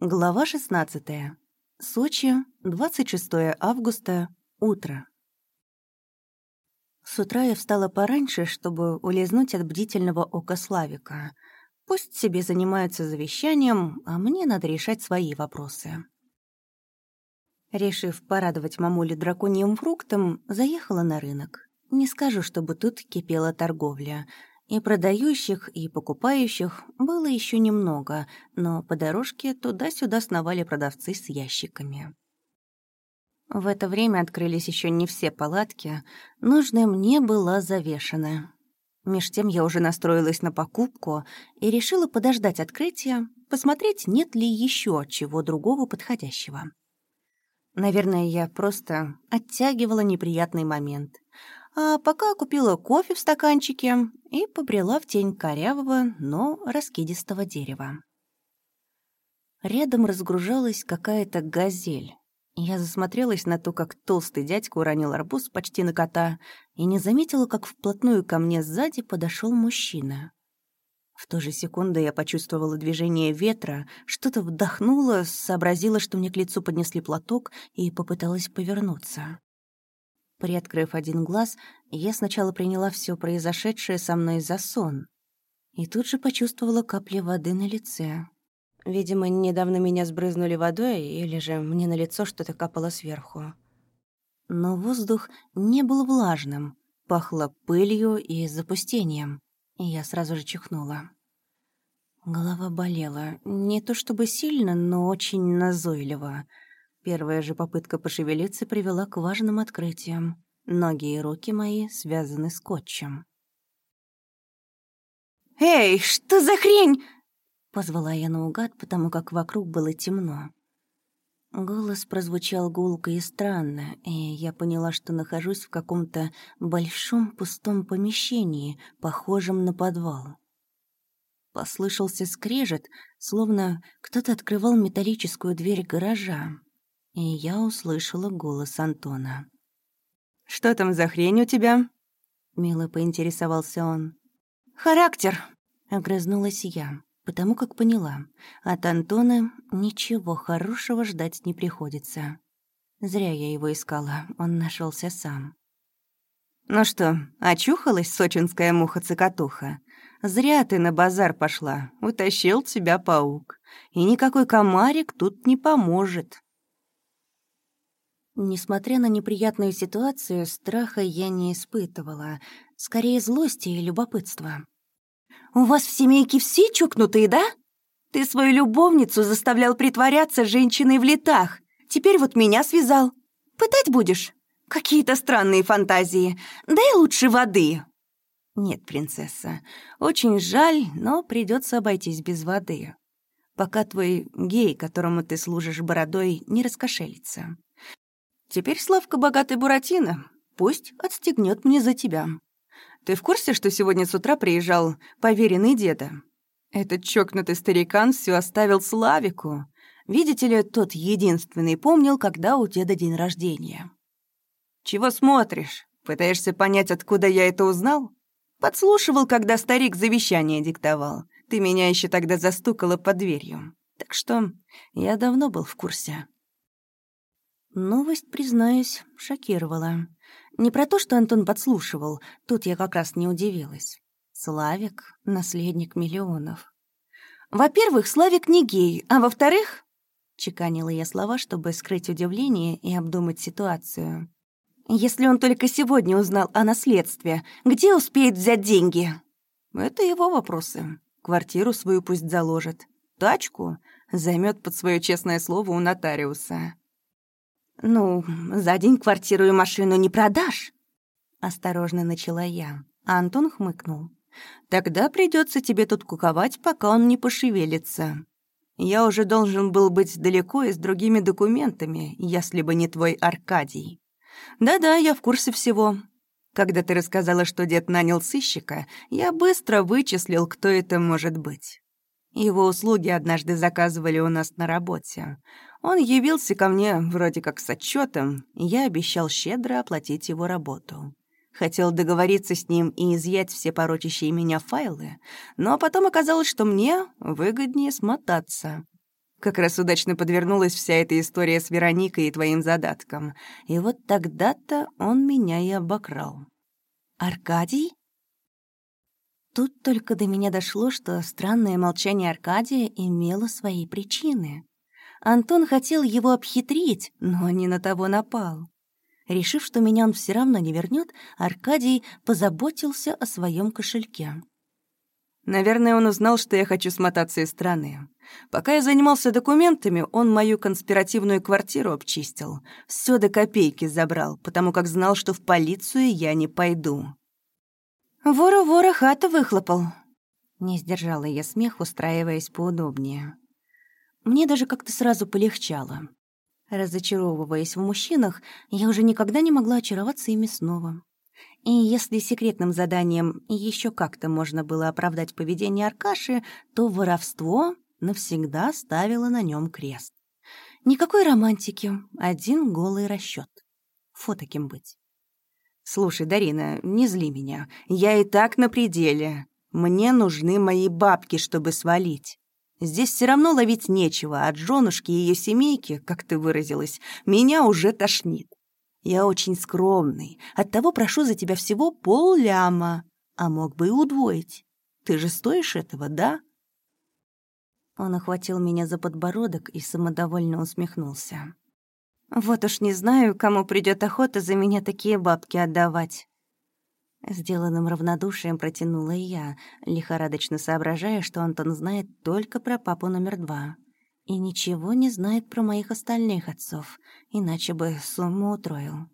Глава 16. Сочи, 26 августа, утро. С утра я встала пораньше, чтобы улизнуть от бдительного ока Славика. Пусть себе занимаются завещанием, а мне надо решать свои вопросы. Решив порадовать мамулю драконьим фруктом, заехала на рынок. Не скажу, чтобы тут кипела торговля. И продающих, и покупающих было еще немного, но по дорожке туда-сюда сновали продавцы с ящиками. В это время открылись еще не все палатки, нужная мне была завешена. Меж тем я уже настроилась на покупку и решила подождать открытия, посмотреть, нет ли еще чего другого подходящего. Наверное, я просто оттягивала неприятный момент. А пока купила кофе в стаканчике и побрела в тень корявого, но раскидистого дерева. Рядом разгружалась какая-то газель. Я засмотрелась на то, как толстый дядька уронил арбуз почти на кота, и не заметила, как вплотную ко мне сзади подошел мужчина. В ту же секунду я почувствовала движение ветра, что-то вдохнула, сообразила, что мне к лицу поднесли платок и попыталась повернуться. Приоткрыв один глаз, я сначала приняла все произошедшее со мной за сон. И тут же почувствовала капли воды на лице. Видимо, недавно меня сбрызнули водой, или же мне на лицо что-то капало сверху. Но воздух не был влажным, пахло пылью и запустением, и я сразу же чихнула. Голова болела, не то чтобы сильно, но очень назойливо. Первая же попытка пошевелиться привела к важным открытиям. Ноги и руки мои связаны скотчем. «Эй, что за хрень?» Позвала я наугад, потому как вокруг было темно. Голос прозвучал гулко и странно, и я поняла, что нахожусь в каком-то большом пустом помещении, похожем на подвал. Послышался скрежет, словно кто-то открывал металлическую дверь гаража, и я услышала голос Антона. «Что там за хрень у тебя?» — мило поинтересовался он. «Характер», — огрызнулась я потому как поняла, от Антона ничего хорошего ждать не приходится. Зря я его искала, он нашелся сам. «Ну что, очухалась сочинская муха-цокотуха? Зря ты на базар пошла, утащил тебя паук. И никакой комарик тут не поможет». Несмотря на неприятную ситуацию, страха я не испытывала, скорее злости и любопытства. «У вас в семейке все чокнутые, да? Ты свою любовницу заставлял притворяться женщиной в летах. Теперь вот меня связал. Пытать будешь? Какие-то странные фантазии. Дай лучше воды». «Нет, принцесса, очень жаль, но придется обойтись без воды. Пока твой гей, которому ты служишь бородой, не раскошелится. Теперь Славка богатый Буратино. Пусть отстегнет мне за тебя. Ты в курсе, что сегодня с утра приезжал поверенный деда? Этот чокнутый старикан все оставил Славику. Видите ли, тот единственный помнил, когда у деда день рождения. Чего смотришь? Пытаешься понять, откуда я это узнал? Подслушивал, когда старик завещание диктовал. Ты меня еще тогда застукала под дверью. Так что я давно был в курсе. Новость, признаюсь, шокировала. Не про то, что Антон подслушивал, тут я как раз не удивилась. Славик — наследник миллионов. «Во-первых, Славик не гей, а во-вторых...» Чеканила я слова, чтобы скрыть удивление и обдумать ситуацию. «Если он только сегодня узнал о наследстве, где успеет взять деньги?» «Это его вопросы. Квартиру свою пусть заложит. Тачку займет под свое честное слово у нотариуса. «Ну, за день квартиру и машину не продашь?» Осторожно начала я, а Антон хмыкнул. «Тогда придется тебе тут куковать, пока он не пошевелится. Я уже должен был быть далеко и с другими документами, если бы не твой Аркадий. Да-да, я в курсе всего. Когда ты рассказала, что дед нанял сыщика, я быстро вычислил, кто это может быть. Его услуги однажды заказывали у нас на работе. Он явился ко мне вроде как с отчетом, и я обещал щедро оплатить его работу. Хотел договориться с ним и изъять все порочащие меня файлы, но потом оказалось, что мне выгоднее смотаться. Как раз удачно подвернулась вся эта история с Вероникой и твоим задатком. И вот тогда-то он меня и обокрал. «Аркадий?» Тут только до меня дошло, что странное молчание Аркадия имело свои причины. Антон хотел его обхитрить, но не на того напал. Решив, что меня он все равно не вернет, Аркадий позаботился о своем кошельке. Наверное, он узнал, что я хочу смотаться из страны. Пока я занимался документами, он мою конспиративную квартиру обчистил. Все до копейки забрал, потому как знал, что в полицию я не пойду. «Вору вора хату выхлопал». Не сдержала я смех, устраиваясь поудобнее. Мне даже как-то сразу полегчало. Разочаровываясь в мужчинах, я уже никогда не могла очароваться ими снова. И если секретным заданием еще как-то можно было оправдать поведение Аркаши, то воровство навсегда ставило на нем крест. Никакой романтики, один голый расчет. Фо таким быть. «Слушай, Дарина, не зли меня. Я и так на пределе. Мне нужны мои бабки, чтобы свалить. Здесь все равно ловить нечего, а женушки и ее семейки, как ты выразилась, меня уже тошнит. Я очень скромный, оттого прошу за тебя всего полляма, а мог бы и удвоить. Ты же стоишь этого, да?» Он охватил меня за подбородок и самодовольно усмехнулся. «Вот уж не знаю, кому придет охота за меня такие бабки отдавать». Сделанным равнодушием протянула я, лихорадочно соображая, что Антон знает только про папу номер два и ничего не знает про моих остальных отцов, иначе бы сумму утроил.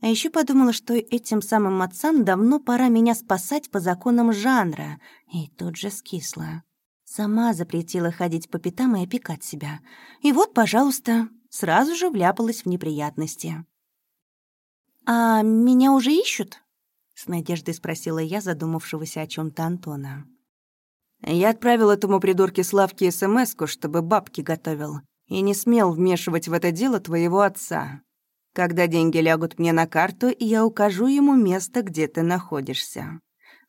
А еще подумала, что этим самым отцам давно пора меня спасать по законам жанра, и тут же скисла. Сама запретила ходить по пятам и опекать себя. И вот, пожалуйста, сразу же вляпалась в неприятности. «А меня уже ищут?» — с надеждой спросила я задумавшегося о чем то Антона. Я отправил этому придурке Славке смс чтобы бабки готовил, и не смел вмешивать в это дело твоего отца. Когда деньги лягут мне на карту, я укажу ему место, где ты находишься.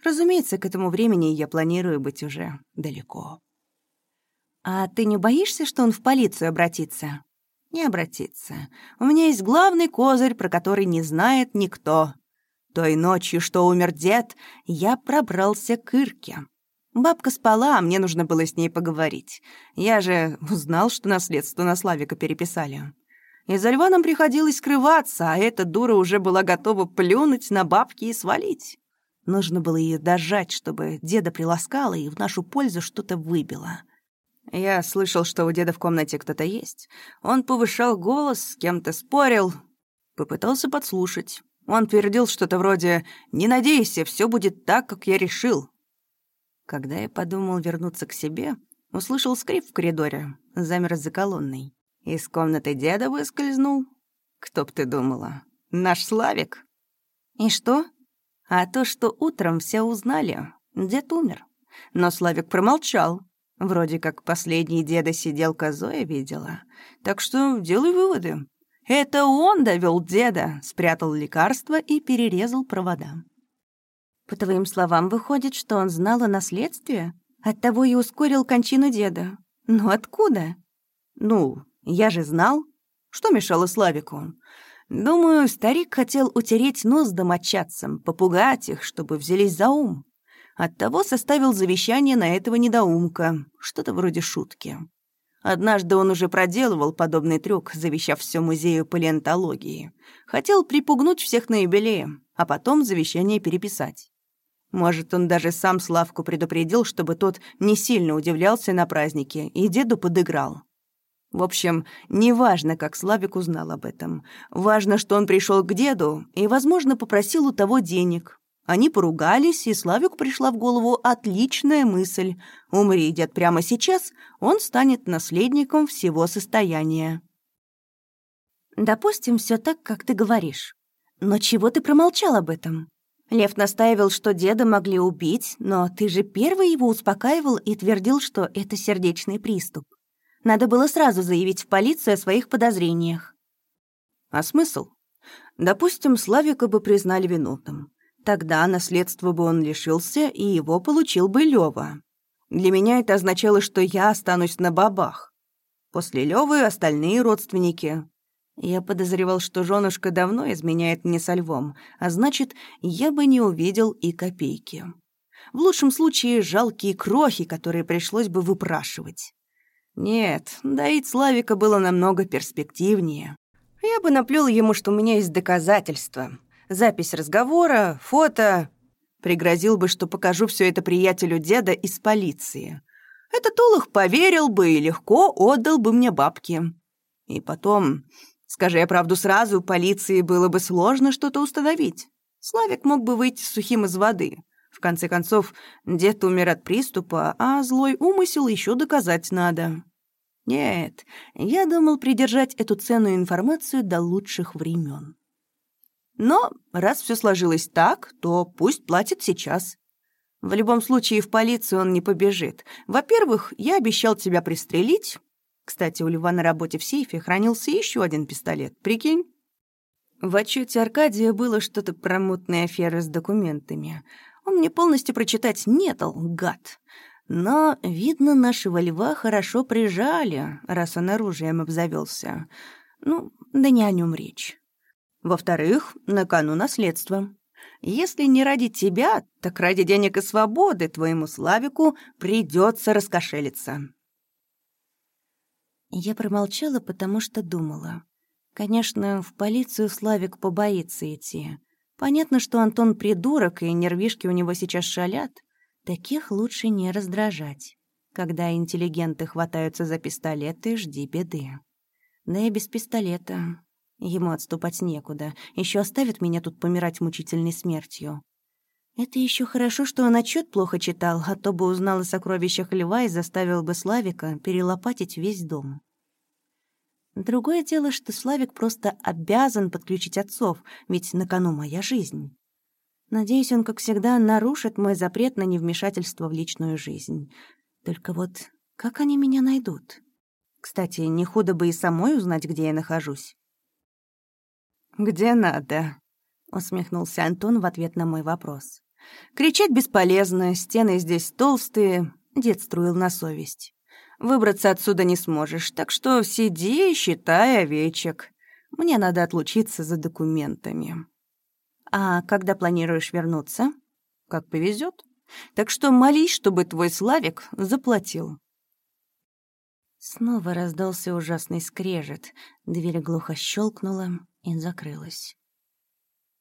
Разумеется, к этому времени я планирую быть уже далеко. А ты не боишься, что он в полицию обратится? Не обратится. У меня есть главный козырь, про который не знает никто. Той ночью, что умер дед, я пробрался к Ирке. Бабка спала, а мне нужно было с ней поговорить. Я же узнал, что наследство на Славика переписали. И за льва нам приходилось скрываться, а эта дура уже была готова плюнуть на бабки и свалить. Нужно было ее дожать, чтобы деда приласкала и в нашу пользу что-то выбило. Я слышал, что у деда в комнате кто-то есть. Он повышал голос, с кем-то спорил. Попытался подслушать. Он твердил что-то вроде «Не надейся, все будет так, как я решил». Когда я подумал вернуться к себе, услышал скрип в коридоре, замер за колонной. Из комнаты деда выскользнул. Кто б ты думала? Наш Славик. И что? А то, что утром все узнали. Дед умер. Но Славик промолчал. Вроде как последний деда сиделка Зоя видела. Так что делай выводы. Это он довел деда, спрятал лекарства и перерезал провода. По твоим словам, выходит, что он знал о наследстве? Оттого и ускорил кончину деда. Но откуда? Ну, я же знал. Что мешало Славику? Думаю, старик хотел утереть нос домочадцам, попугать их, чтобы взялись за ум. Оттого составил завещание на этого недоумка, что-то вроде шутки. Однажды он уже проделывал подобный трюк, завещав все музею палеонтологии. Хотел припугнуть всех на юбилее, а потом завещание переписать. Может, он даже сам Славку предупредил, чтобы тот не сильно удивлялся на празднике, и деду подыграл. В общем, неважно, как Славик узнал об этом. Важно, что он пришел к деду и, возможно, попросил у того денег. Они поругались, и Славику пришла в голову отличная мысль. Умри дед прямо сейчас, он станет наследником всего состояния. «Допустим, все так, как ты говоришь. Но чего ты промолчал об этом?» Лев настаивал, что деда могли убить, но ты же первый его успокаивал и твердил, что это сердечный приступ. Надо было сразу заявить в полицию о своих подозрениях. А смысл? Допустим, Славика бы признали виновным. Тогда наследство бы он лишился, и его получил бы Лёва. Для меня это означало, что я останусь на бабах. После Лёвы остальные родственники. Я подозревал, что женушка давно изменяет мне со львом, а значит, я бы не увидел и копейки. В лучшем случае жалкие крохи, которые пришлось бы выпрашивать. Нет, доить Славика было намного перспективнее. Я бы наплел ему, что у меня есть доказательства. Запись разговора, фото. Пригрозил бы, что покажу все это приятелю деда из полиции. Этот олух поверил бы и легко отдал бы мне бабки. И потом, скажи я правду сразу, полиции было бы сложно что-то установить. Славик мог бы выйти сухим из воды. В конце концов, дед умер от приступа, а злой умысел еще доказать надо. Нет, я думал придержать эту ценную информацию до лучших времен. Но раз все сложилось так, то пусть платит сейчас. В любом случае в полицию он не побежит. Во-первых, я обещал тебя пристрелить. Кстати, у Льва на работе в сейфе хранился еще один пистолет, прикинь? В отчете Аркадия было что-то про мутные аферы с документами — он мне полностью прочитать не дал, гад. Но, видно, нашего льва хорошо прижали, раз он оружием обзавелся. Ну, да не о нем речь. Во-вторых, на кону наследство. Если не ради тебя, так ради денег и свободы твоему Славику придется раскошелиться. Я промолчала, потому что думала. Конечно, в полицию Славик побоится идти. Понятно, что Антон придурок, и нервишки у него сейчас шалят. Таких лучше не раздражать. Когда интеллигенты хватаются за пистолеты, жди беды. Да и без пистолета. Ему отступать некуда. Еще оставит меня тут помирать мучительной смертью. Это еще хорошо, что он отчет плохо читал, а то бы узнал о сокровищах льва и заставил бы Славика перелопатить весь дом. Другое дело, что Славик просто обязан подключить отцов, ведь на кону моя жизнь. Надеюсь, он, как всегда, нарушит мой запрет на невмешательство в личную жизнь. Только вот как они меня найдут? Кстати, не худо бы и самой узнать, где я нахожусь. «Где надо?» — усмехнулся Антон в ответ на мой вопрос. «Кричать бесполезно, стены здесь толстые», — дед струил на совесть. Выбраться отсюда не сможешь, так что сиди и считай овечек. Мне надо отлучиться за документами. А когда планируешь вернуться? Как повезет. Так что молись, чтобы твой Славик заплатил. Снова раздался ужасный скрежет. Дверь глухо щелкнула и закрылась.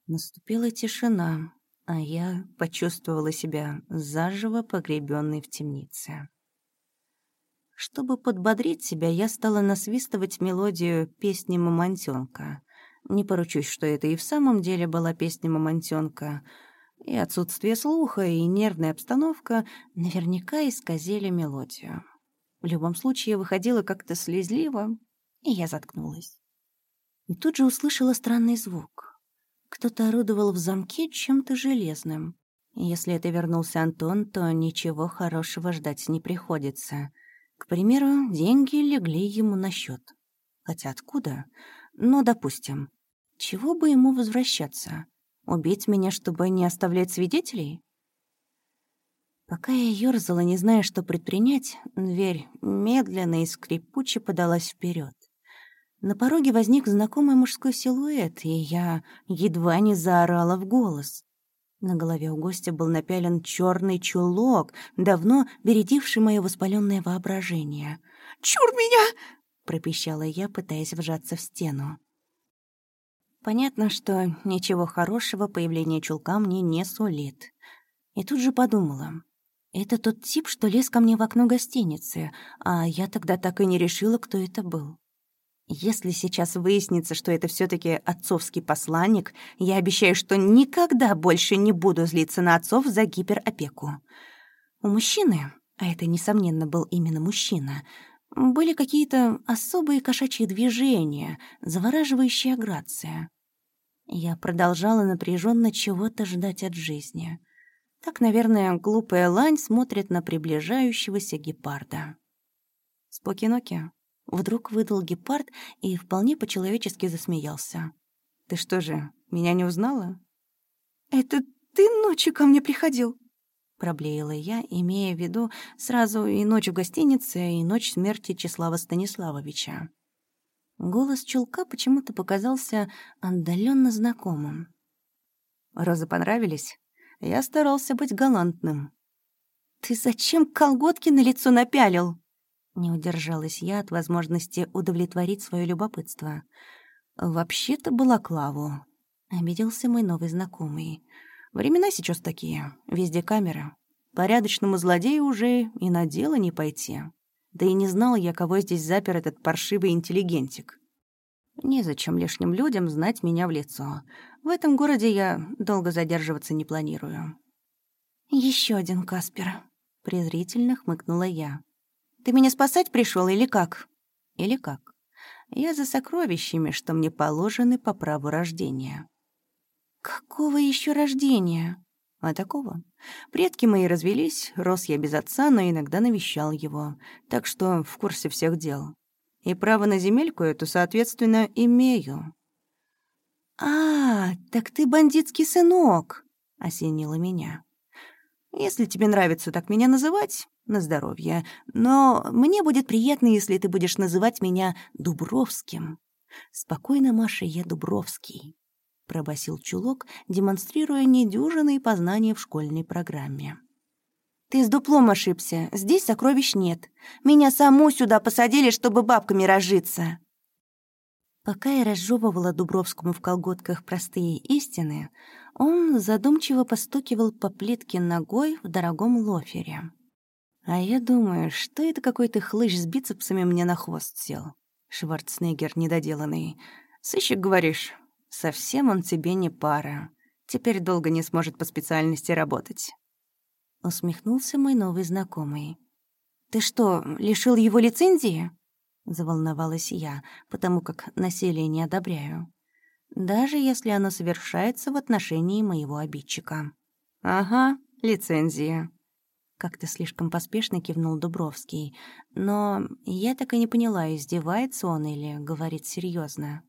Наступила тишина, а я почувствовала себя заживо погребенной в темнице. Чтобы подбодрить себя, я стала насвистывать мелодию песни «Мамонтёнка». Не поручусь, что это и в самом деле была песня «Мамонтёнка». И отсутствие слуха, и нервная обстановка наверняка исказили мелодию. В любом случае, выходила как-то слезливо, и я заткнулась. И тут же услышала странный звук. Кто-то орудовал в замке чем-то железным. Если это вернулся Антон, то ничего хорошего ждать не приходится — к примеру, деньги легли ему на счет. Хотя откуда? Ну, допустим. Чего бы ему возвращаться? Убить меня, чтобы не оставлять свидетелей? Пока я ёрзала, не зная, что предпринять, дверь медленно и скрипуче подалась вперед. На пороге возник знакомый мужской силуэт, и я едва не заорала в голос. На голове у гостя был напялен черный чулок, давно бередивший мое воспаленное воображение. «Чур меня!» — пропищала я, пытаясь вжаться в стену. Понятно, что ничего хорошего появление чулка мне не сулит. И тут же подумала. Это тот тип, что лез ко мне в окно гостиницы, а я тогда так и не решила, кто это был. Если сейчас выяснится, что это все таки отцовский посланник, я обещаю, что никогда больше не буду злиться на отцов за гиперопеку. У мужчины, а это, несомненно, был именно мужчина, были какие-то особые кошачьи движения, завораживающая грация. Я продолжала напряженно чего-то ждать от жизни. Так, наверное, глупая лань смотрит на приближающегося гепарда. Спокиноки. Вдруг выдал гепард и вполне по-человечески засмеялся. «Ты что же, меня не узнала?» «Это ты ночью ко мне приходил?» проблеяла я, имея в виду сразу и ночь в гостинице, и ночь смерти Числава Станиславовича. Голос чулка почему-то показался отдаленно знакомым. «Розы понравились? Я старался быть галантным». «Ты зачем колготки на лицо напялил?» Не удержалась я от возможности удовлетворить свое любопытство. «Вообще-то балаклаву», — обиделся мой новый знакомый. «Времена сейчас такие, везде камеры. Порядочному злодею уже и на дело не пойти. Да и не знал я, кого здесь запер этот паршивый интеллигентик. Незачем лишним людям знать меня в лицо. В этом городе я долго задерживаться не планирую». Еще один Каспер», — презрительно хмыкнула я. Ты меня спасать пришел или как? Или как? Я за сокровищами, что мне положены по праву рождения. Какого еще рождения? А такого. Предки мои развелись, рос я без отца, но иногда навещал его, так что в курсе всех дел. И право на земельку эту, соответственно, имею. «А, так ты бандитский сынок!» — осенило меня. «Если тебе нравится так меня называть, на здоровье. Но мне будет приятно, если ты будешь называть меня Дубровским. Спокойно, Маша, я Дубровский, пробасил чулок, демонстрируя недюжинные познания в школьной программе. «Ты с дуплом ошибся. Здесь сокровищ нет. Меня саму сюда посадили, чтобы бабками разжиться». Пока я разжевывала Дубровскому в колготках простые истины, он задумчиво постукивал по плитке ногой в дорогом лофере. А я думаю, что это какой-то хлыщ с бицепсами мне на хвост сел. Шварценеггер недоделанный. Сыщик, говоришь? Совсем он тебе не пара. Теперь долго не сможет по специальности работать. Усмехнулся мой новый знакомый. «Ты что, лишил его лицензии?» Заволновалась я, потому как насилие не одобряю. Даже если оно совершается в отношении моего обидчика. «Ага, лицензия», как-то слишком поспешно кивнул Дубровский. Но я так и не поняла, издевается он или говорит серьезно.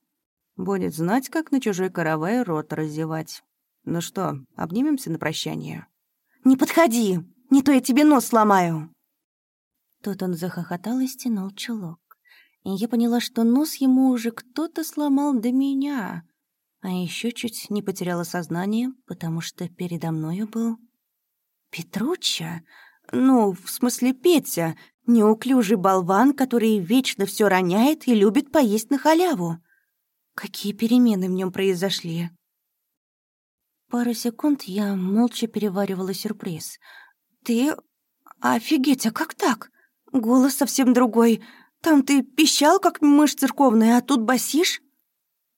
Будет знать, как на чужой каравай рот раздевать. Ну что, обнимемся на прощание? «Не подходи! Не то я тебе нос сломаю!» Тут он захохотал и стянул чулок. И я поняла, что нос ему уже кто-то сломал до меня. А еще чуть не потеряла сознание, потому что передо мною был Петручча? Ну, в смысле Петя, неуклюжий болван, который вечно все роняет и любит поесть на халяву. Какие перемены в нем произошли? Пару секунд я молча переваривала сюрприз. «Ты... Офигеть, а как так? Голос совсем другой. Там ты пищал, как мышь церковная, а тут басишь?»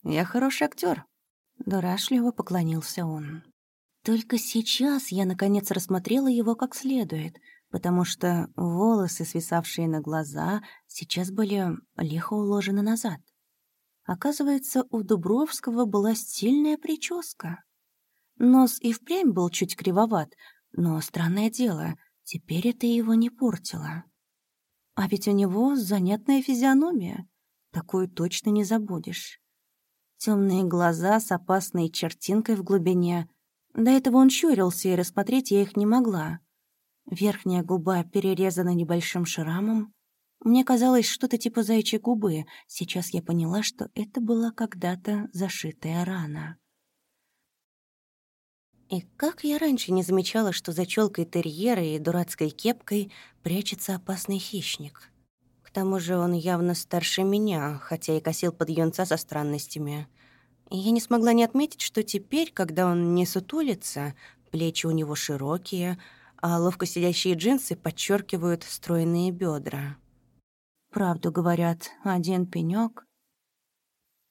«Я хороший актер. дурашливо поклонился он. Только сейчас я наконец рассмотрела его как следует, потому что волосы, свисавшие на глаза, сейчас были лихо уложены назад. Оказывается, у Дубровского была стильная прическа. Нос и впрямь был чуть кривоват, но, странное дело, теперь это его не портило. А ведь у него занятная физиономия. Такую точно не забудешь. Темные глаза с опасной чертинкой в глубине — до этого он щурился, и рассмотреть я их не могла. Верхняя губа перерезана небольшим шрамом. Мне казалось, что-то типа заячьей губы. Сейчас я поняла, что это была когда-то зашитая рана. И как я раньше не замечала, что за челкой терьера и дурацкой кепкой прячется опасный хищник. К тому же он явно старше меня, хотя и косил под юнца со странностями — я не смогла не отметить, что теперь, когда он не сутулится, плечи у него широкие, а ловко сидящие джинсы подчеркивают стройные бедра. Правду говорят, один пенек.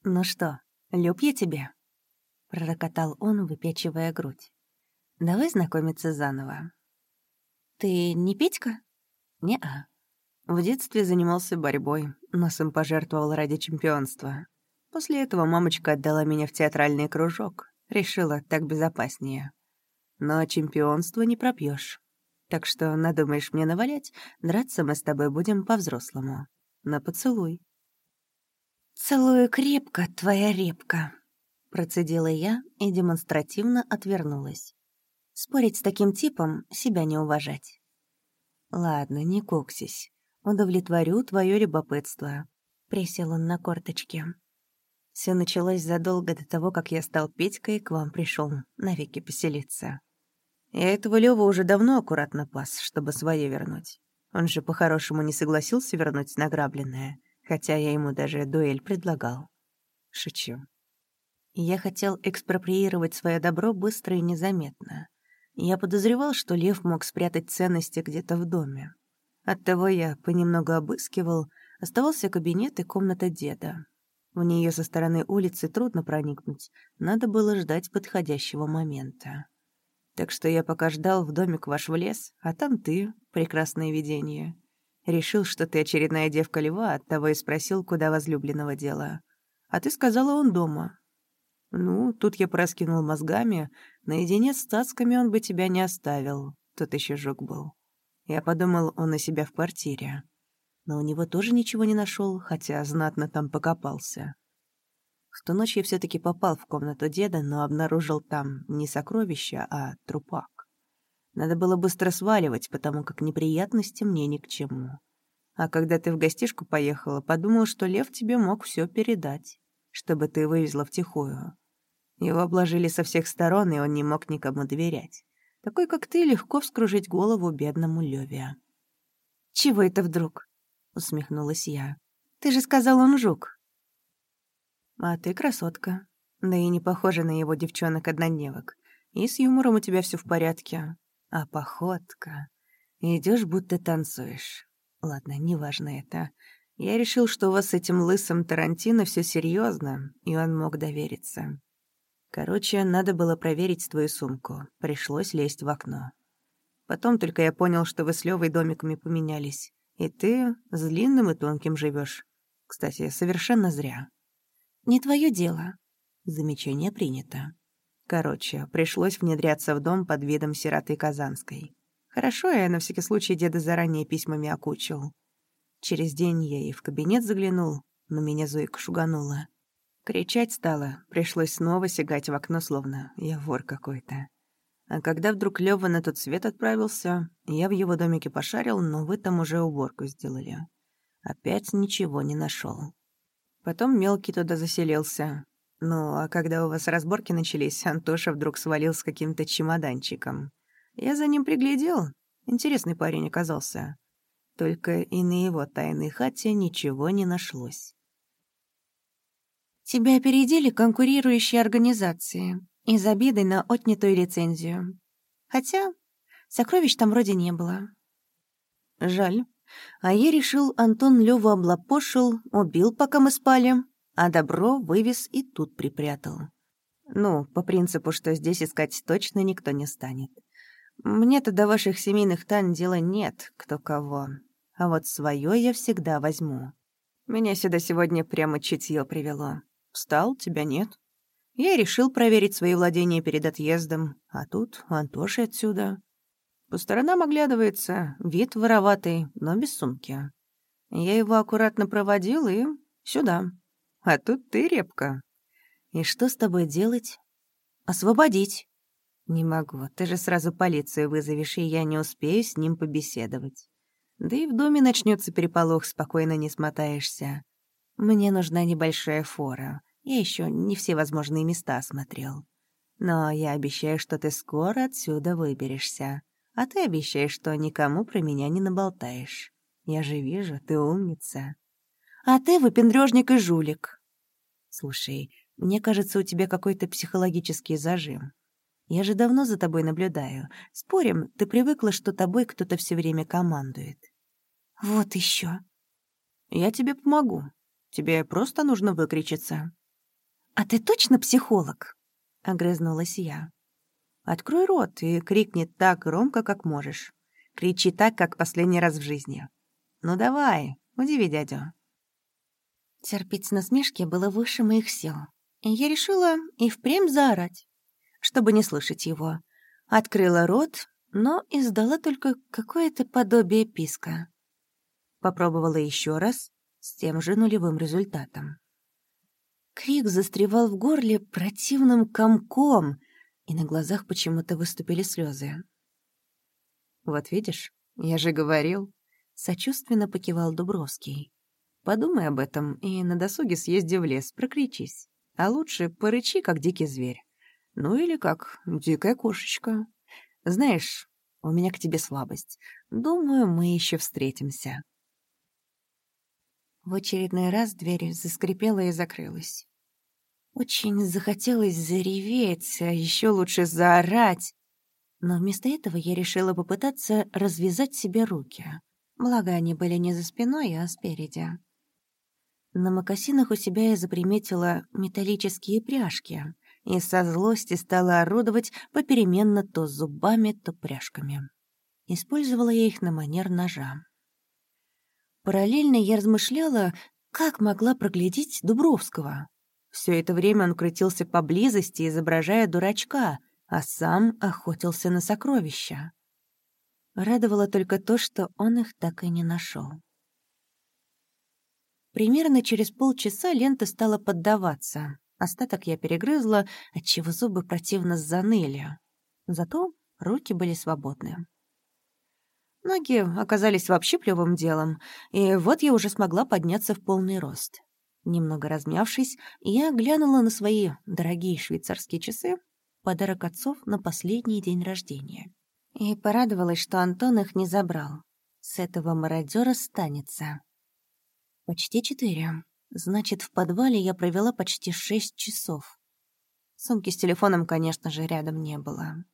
«Ну что, люб я тебе?» — пророкотал он, выпечивая грудь. «Давай знакомиться заново». «Ты не Петька?» «Не-а. В детстве занимался борьбой, носом пожертвовал ради чемпионства. После этого мамочка отдала меня в театральный кружок. Решила, так безопаснее. Но чемпионство не пропьешь. Так что надумаешь мне навалять, драться мы с тобой будем по-взрослому. На поцелуй. «Целую крепко, твоя репка», — процедила я и демонстративно отвернулась. Спорить с таким типом — себя не уважать. Ладно, не коксись. Удовлетворю твое любопытство. Присел он на корточки. Все началось задолго до того, как я стал Петькой и к вам пришел навеки поселиться. Я этого Лёва уже давно аккуратно пас, чтобы свое вернуть. Он же по-хорошему не согласился вернуть награбленное, хотя я ему даже дуэль предлагал. Шучу. Я хотел экспроприировать свое добро быстро и незаметно. Я подозревал, что Лев мог спрятать ценности где-то в доме. Оттого я понемногу обыскивал, оставался кабинет и комната деда. В нее со стороны улицы трудно проникнуть, надо было ждать подходящего момента. Так что я пока ждал, в домик ваш влез, а там ты, прекрасное видение. Решил, что ты очередная девка льва, оттого и спросил, куда возлюбленного дела. А ты сказала, он дома. Ну, тут я проскинул мозгами. Наедине с цацками он бы тебя не оставил. Тут еще жук был. Я подумал, он у себя в квартире. Но у него тоже ничего не нашел, хотя знатно там покопался. В ту ночь я все таки попал в комнату деда, но обнаружил там не сокровища, а трупак. Надо было быстро сваливать, потому как неприятности мне ни к чему. А когда ты в гостишку поехала, подумал, что Лев тебе мог все передать, чтобы ты вывезла втихую. Его обложили со всех сторон, и он не мог никому доверять. Такой, как ты, легко вскружить голову бедному Леве. «Чего это вдруг?» — усмехнулась я. «Ты же сказал, он жук». А ты красотка. Да и не похожа на его девчонок-однодневок. И с юмором у тебя все в порядке. А походка... Идешь, будто танцуешь. Ладно, неважно это. Я решил, что у вас с этим лысым Тарантино все серьезно, и он мог довериться. Короче, надо было проверить твою сумку. Пришлось лезть в окно. Потом только я понял, что вы с Левой домиками поменялись. И ты с длинным и тонким живешь. Кстати, совершенно зря. Не твое дело. Замечание принято. Короче, пришлось внедряться в дом под видом сироты Казанской. Хорошо, я на всякий случай деда заранее письмами окучил. Через день я и в кабинет заглянул, но меня Зойка шуганула. Кричать стала, пришлось снова сигать в окно, словно я вор какой-то. А когда вдруг Лёва на тот свет отправился, я в его домике пошарил, но вы там уже уборку сделали. Опять ничего не нашел. Потом мелкий туда заселился. Ну, а когда у вас разборки начались, Антоша вдруг свалил с каким-то чемоданчиком. Я за ним приглядел. Интересный парень оказался. Только и на его тайной хате ничего не нашлось. Тебя опередили конкурирующие организации из обиды на отнятую лицензию. Хотя сокровищ там вроде не было. Жаль. А я решил, Антон Лёву облапошил, убил, пока мы спали, а добро вывез и тут припрятал. Ну, по принципу, что здесь искать точно никто не станет. Мне-то до ваших семейных тайн дела нет, кто кого. А вот свое я всегда возьму. Меня сюда сегодня прямо чутье привело. Встал, тебя нет. Я решил проверить свои владения перед отъездом, а тут Антоша отсюда. По сторонам оглядывается, вид вороватый, но без сумки. Я его аккуратно проводил и сюда. А тут ты, репка. И что с тобой делать? Освободить. Не могу, ты же сразу полицию вызовешь, и я не успею с ним побеседовать. Да и в доме начнется переполох, спокойно не смотаешься. Мне нужна небольшая фора. Я еще не все возможные места осмотрел. Но я обещаю, что ты скоро отсюда выберешься. А ты обещаешь, что никому про меня не наболтаешь. Я же вижу, ты умница. А ты выпендрёжник и жулик. Слушай, мне кажется, у тебя какой-то психологический зажим. Я же давно за тобой наблюдаю. Спорим, ты привыкла, что тобой кто-то все время командует. Вот еще. Я тебе помогу. Тебе просто нужно выкричиться. А ты точно психолог? Огрызнулась я. Открой рот и крикни так громко, как можешь. Кричи так, как последний раз в жизни. Ну давай, удиви дядю. Терпеть насмешки было выше моих сил. И я решила и впрямь заорать, чтобы не слышать его. Открыла рот, но издала только какое-то подобие писка. Попробовала еще раз с тем же нулевым результатом. Крик застревал в горле противным комком — и на глазах почему-то выступили слезы. «Вот видишь, я же говорил», — сочувственно покивал Дубровский. «Подумай об этом и на досуге съезди в лес, прокричись. А лучше порычи, как дикий зверь. Ну или как дикая кошечка. Знаешь, у меня к тебе слабость. Думаю, мы еще встретимся». В очередной раз дверь заскрипела и закрылась. Очень захотелось зареветь, а еще лучше заорать. Но вместо этого я решила попытаться развязать себе руки. Благо, они были не за спиной, а спереди. На мокасинах у себя я заприметила металлические пряжки и со злости стала орудовать попеременно то зубами, то пряжками. Использовала я их на манер ножа. Параллельно я размышляла, как могла проглядеть Дубровского. Все это время он крутился поблизости, изображая дурачка, а сам охотился на сокровища. Радовало только то, что он их так и не нашел. Примерно через полчаса лента стала поддаваться. Остаток я перегрызла, отчего зубы противно заныли. Зато руки были свободны. Ноги оказались вообще плевым делом, и вот я уже смогла подняться в полный рост. Немного размявшись, я глянула на свои дорогие швейцарские часы, подарок отцов на последний день рождения. И порадовалась, что Антон их не забрал. С этого мародера станется. Почти четыре. Значит, в подвале я провела почти шесть часов. Сумки с телефоном, конечно же, рядом не было.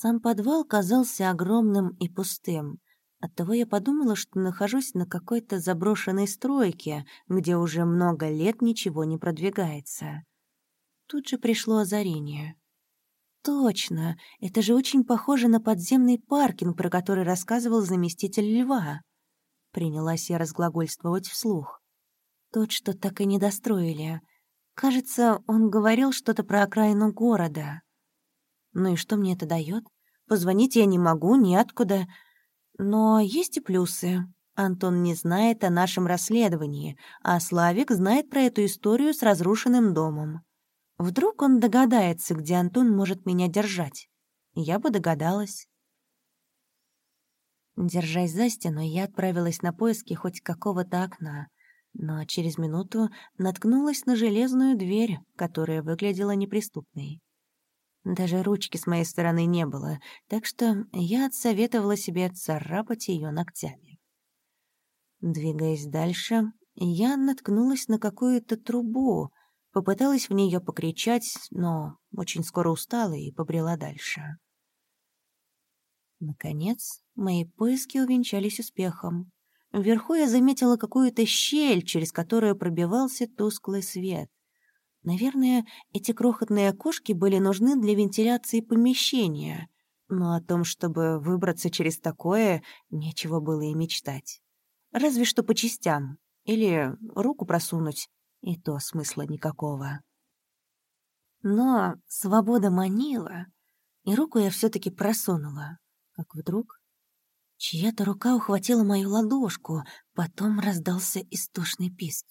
Сам подвал казался огромным и пустым. Оттого я подумала, что нахожусь на какой-то заброшенной стройке, где уже много лет ничего не продвигается. Тут же пришло озарение. Точно, это же очень похоже на подземный паркинг, про который рассказывал заместитель Льва. Принялась я разглагольствовать вслух. Тот, что так и не достроили. Кажется, он говорил что-то про окраину города. Ну и что мне это дает? Позвонить я не могу, неоткуда. Но есть и плюсы. Антон не знает о нашем расследовании, а Славик знает про эту историю с разрушенным домом. Вдруг он догадается, где Антон может меня держать. Я бы догадалась. Держась за стену, я отправилась на поиски хоть какого-то окна, но через минуту наткнулась на железную дверь, которая выглядела неприступной. Даже ручки с моей стороны не было, так что я отсоветовала себе царапать ее ногтями. Двигаясь дальше, я наткнулась на какую-то трубу, попыталась в нее покричать, но очень скоро устала и побрела дальше. Наконец, мои поиски увенчались успехом. Вверху я заметила какую-то щель, через которую пробивался тусклый свет. Наверное, эти крохотные окошки были нужны для вентиляции помещения, но о том, чтобы выбраться через такое, нечего было и мечтать. Разве что по частям. Или руку просунуть, и то смысла никакого. Но свобода манила, и руку я все таки просунула, как вдруг чья-то рука ухватила мою ладошку, потом раздался истошный писк.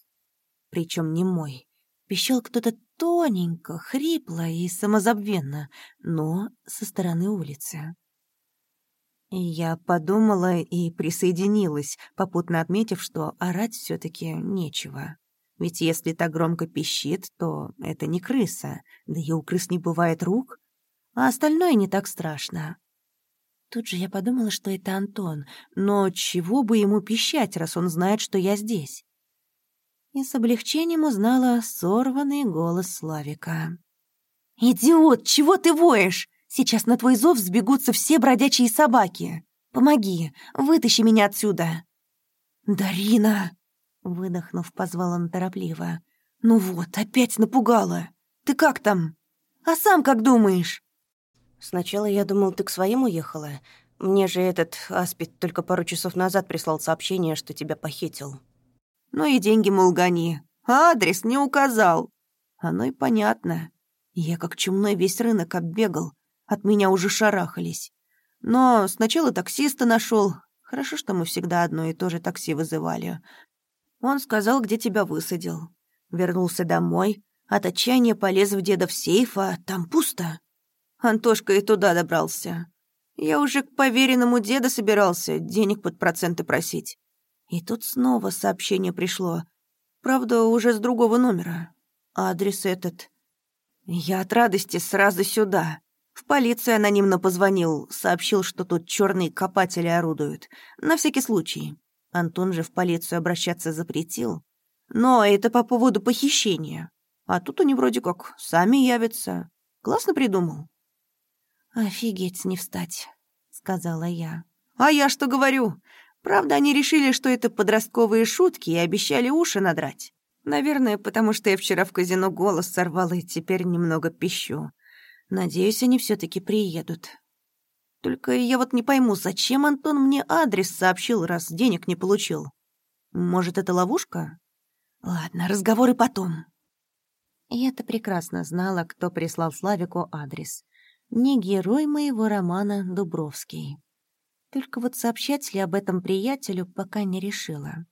Причем не мой. Пищал кто-то тоненько, хрипло и самозабвенно, но со стороны улицы. Я подумала и присоединилась, попутно отметив, что орать все таки нечего. Ведь если так громко пищит, то это не крыса, да и у крыс не бывает рук, а остальное не так страшно. Тут же я подумала, что это Антон, но чего бы ему пищать, раз он знает, что я здесь? И с облегчением узнала сорванный голос Славика. «Идиот, чего ты воешь? Сейчас на твой зов сбегутся все бродячие собаки. Помоги, вытащи меня отсюда!» «Дарина!» — выдохнув, позвал он торопливо. «Ну вот, опять напугала. Ты как там? А сам как думаешь?» «Сначала я думал, ты к своим уехала. Мне же этот Аспид только пару часов назад прислал сообщение, что тебя похитил». Ну и деньги, мол, гони. А адрес не указал. Оно и понятно. Я как чумной весь рынок оббегал. От меня уже шарахались. Но сначала таксиста нашел. Хорошо, что мы всегда одно и то же такси вызывали. Он сказал, где тебя высадил. Вернулся домой. От отчаяния полез в деда в сейф, а там пусто. Антошка и туда добрался. Я уже к поверенному деда собирался денег под проценты просить. И тут снова сообщение пришло. Правда, уже с другого номера. Адрес этот. Я от радости сразу сюда. В полицию анонимно позвонил, сообщил, что тут черные копатели орудуют. На всякий случай. Антон же в полицию обращаться запретил. Но это по поводу похищения. А тут они вроде как сами явятся. Классно придумал. «Офигеть не встать», — сказала я. «А я что говорю? Правда, они решили, что это подростковые шутки и обещали уши надрать. Наверное, потому что я вчера в казино голос сорвала и теперь немного пищу. Надеюсь, они все таки приедут. Только я вот не пойму, зачем Антон мне адрес сообщил, раз денег не получил? Может, это ловушка? Ладно, разговоры потом. Я-то прекрасно знала, кто прислал Славику адрес. Не герой моего романа Дубровский. Только вот сообщать ли об этом приятелю пока не решила.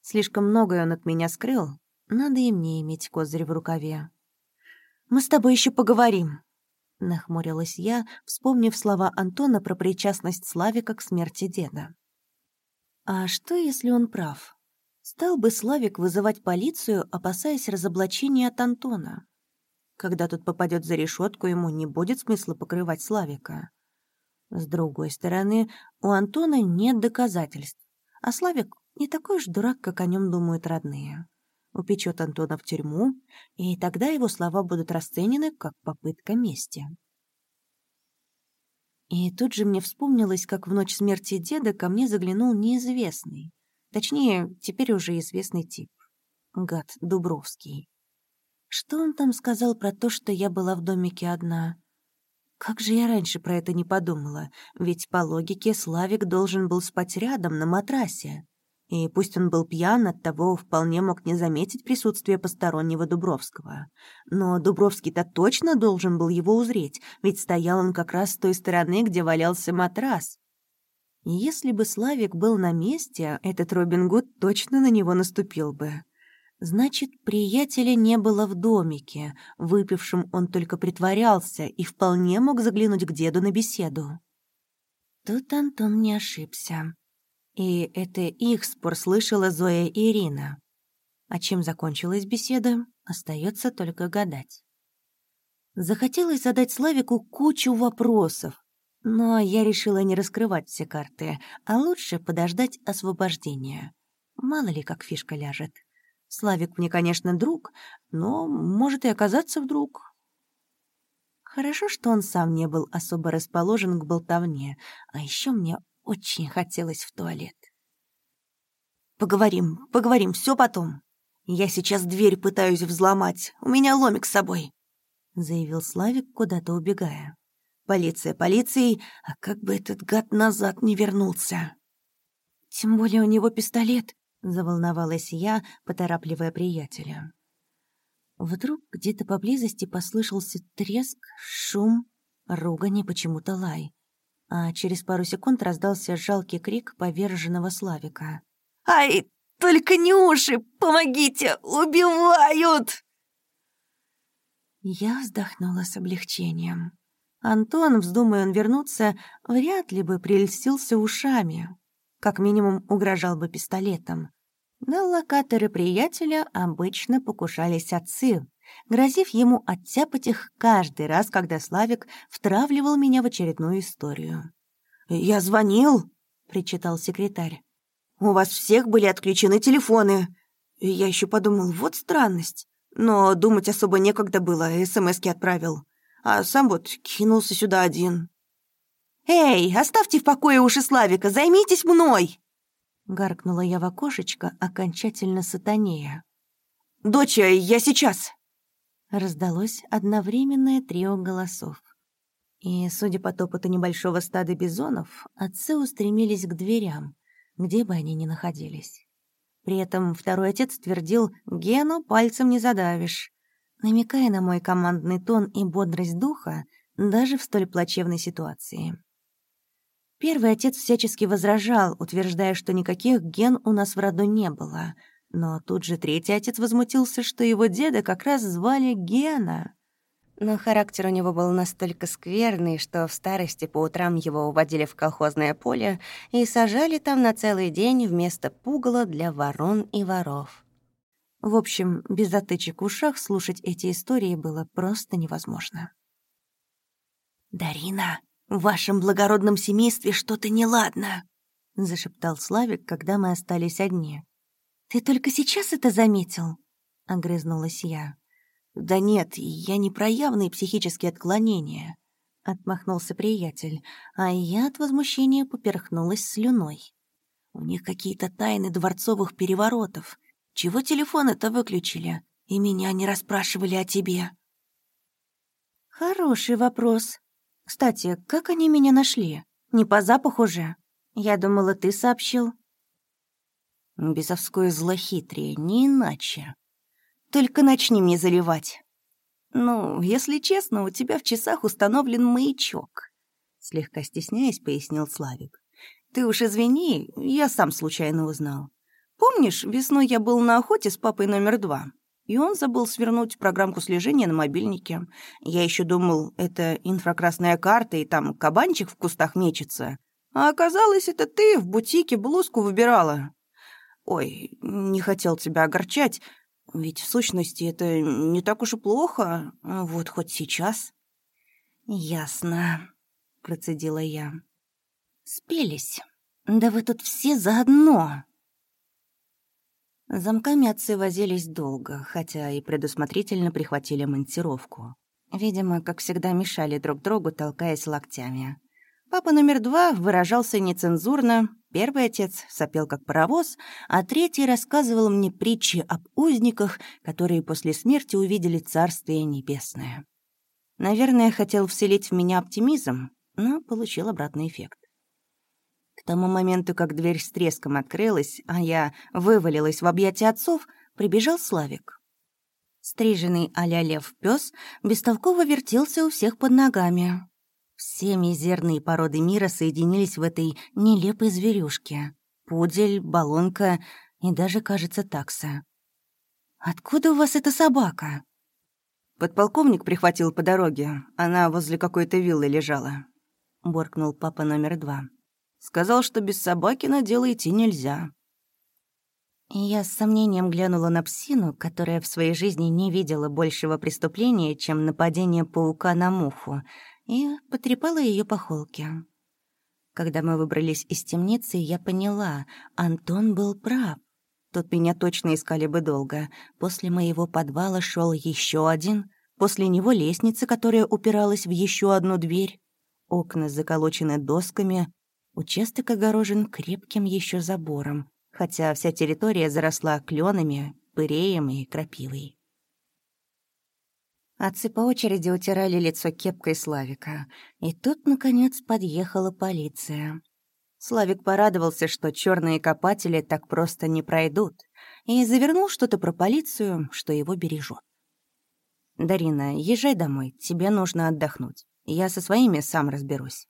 Слишком многое он от меня скрыл, надо и мне иметь козырь в рукаве. «Мы с тобой еще поговорим», — нахмурилась я, вспомнив слова Антона про причастность Славика к смерти деда. «А что, если он прав? Стал бы Славик вызывать полицию, опасаясь разоблачения от Антона? Когда тут попадет за решетку, ему не будет смысла покрывать Славика. С другой стороны, у Антона нет доказательств, а Славик не такой уж дурак, как о нем думают родные. Упечет Антона в тюрьму, и тогда его слова будут расценены как попытка мести. И тут же мне вспомнилось, как в ночь смерти деда ко мне заглянул неизвестный, точнее, теперь уже известный тип. Гад Дубровский. Что он там сказал про то, что я была в домике одна? Как же я раньше про это не подумала, ведь по логике Славик должен был спать рядом, на матрасе. И пусть он был пьян, оттого вполне мог не заметить присутствие постороннего Дубровского. Но Дубровский-то точно должен был его узреть, ведь стоял он как раз с той стороны, где валялся матрас. Если бы Славик был на месте, этот Робин Гуд точно на него наступил бы. Значит, приятеля не было в домике, выпившим он только притворялся и вполне мог заглянуть к деду на беседу. Тут Антон не ошибся. И это их спор слышала Зоя и Ирина. А чем закончилась беседа, остается только гадать. Захотелось задать Славику кучу вопросов, но я решила не раскрывать все карты, а лучше подождать освобождения. Мало ли, как фишка ляжет. Славик мне, конечно, друг, но может и оказаться вдруг. Хорошо, что он сам не был особо расположен к болтовне, а еще мне очень хотелось в туалет. «Поговорим, поговорим, все потом. Я сейчас дверь пытаюсь взломать, у меня ломик с собой», — заявил Славик, куда-то убегая. «Полиция полицией, а как бы этот гад назад не вернулся?» «Тем более у него пистолет», — заволновалась я, поторапливая приятеля. Вдруг где-то поблизости послышался треск, шум, ругань и почему-то лай. А через пару секунд раздался жалкий крик поверженного Славика. «Ай, только не уши! Помогите! Убивают!» Я вздохнула с облегчением. Антон, вздумая он вернуться, вряд ли бы прельстился ушами как минимум угрожал бы пистолетом. На локаторы приятеля обычно покушались отцы, грозив ему оттяпать их каждый раз, когда Славик втравливал меня в очередную историю. «Я звонил», — причитал секретарь. «У вас всех были отключены телефоны». Я еще подумал, вот странность. Но думать особо некогда было, СМСки отправил. А сам вот кинулся сюда один. «Эй, оставьте в покое уши Славика, займитесь мной!» Гаркнула я в окошечко, окончательно сатанея. «Доча, я сейчас!» Раздалось одновременное трио голосов. И, судя по топоту небольшого стада бизонов, отцы устремились к дверям, где бы они ни находились. При этом второй отец твердил «Гену пальцем не задавишь», намекая на мой командный тон и бодрость духа даже в столь плачевной ситуации. Первый отец всячески возражал, утверждая, что никаких ген у нас в роду не было. Но тут же третий отец возмутился, что его деда как раз звали Гена. Но характер у него был настолько скверный, что в старости по утрам его уводили в колхозное поле и сажали там на целый день вместо пугала для ворон и воров. В общем, без затычек в ушах слушать эти истории было просто невозможно. «Дарина, в вашем благородном семействе что-то неладно», — зашептал Славик, когда мы остались одни. «Ты только сейчас это заметил?» — огрызнулась я. «Да нет, я не про явные психические отклонения», — отмахнулся приятель, а я от возмущения поперхнулась слюной. «У них какие-то тайны дворцовых переворотов. Чего телефон-то выключили? И меня не расспрашивали о тебе». «Хороший вопрос. Кстати, как они меня нашли? Не по запаху же? Я думала, ты сообщил». Бесовское злохитрие, не иначе. Только начни мне заливать. Ну, если честно, у тебя в часах установлен маячок. Слегка стесняясь, пояснил Славик. Ты уж извини, я сам случайно узнал. Помнишь, весной я был на охоте с папой номер два, и он забыл свернуть программку слежения на мобильнике. Я еще думал, это инфракрасная карта, и там кабанчик в кустах мечется. А оказалось, это ты в бутике блузку выбирала. Ой, не хотел тебя огорчать, ведь в сущности это не так уж и плохо, вот хоть сейчас. Ясно, процедила я. Спелись. Да вы тут все заодно. Замками отцы возились долго, хотя и предусмотрительно прихватили монтировку. Видимо, как всегда, мешали друг другу, толкаясь локтями. Папа номер два выражался нецензурно, Первый отец сопел как паровоз, а третий рассказывал мне притчи об узниках, которые после смерти увидели Царствие Небесное. Наверное, хотел вселить в меня оптимизм, но получил обратный эффект. К тому моменту, как дверь с треском открылась, а я вывалилась в объятия отцов, прибежал Славик. Стриженный а-ля лев пес бестолково вертелся у всех под ногами, все мизерные породы мира соединились в этой нелепой зверюшке. Пудель, баллонка и даже, кажется, такса. «Откуда у вас эта собака?» «Подполковник прихватил по дороге. Она возле какой-то виллы лежала», — боркнул папа номер два. «Сказал, что без собаки на дело идти нельзя». Я с сомнением глянула на псину, которая в своей жизни не видела большего преступления, чем нападение паука на муху — и потрепала ее по холке. Когда мы выбрались из темницы, я поняла, Антон был прав. Тут меня точно искали бы долго. После моего подвала шел еще один, после него лестница, которая упиралась в еще одну дверь. Окна заколочены досками, участок огорожен крепким еще забором, хотя вся территория заросла кленами, пыреем и крапивой. Отцы по очереди утирали лицо кепкой Славика. И тут, наконец, подъехала полиция. Славик порадовался, что черные копатели так просто не пройдут, и завернул что-то про полицию, что его бережет. «Дарина, езжай домой, тебе нужно отдохнуть. Я со своими сам разберусь».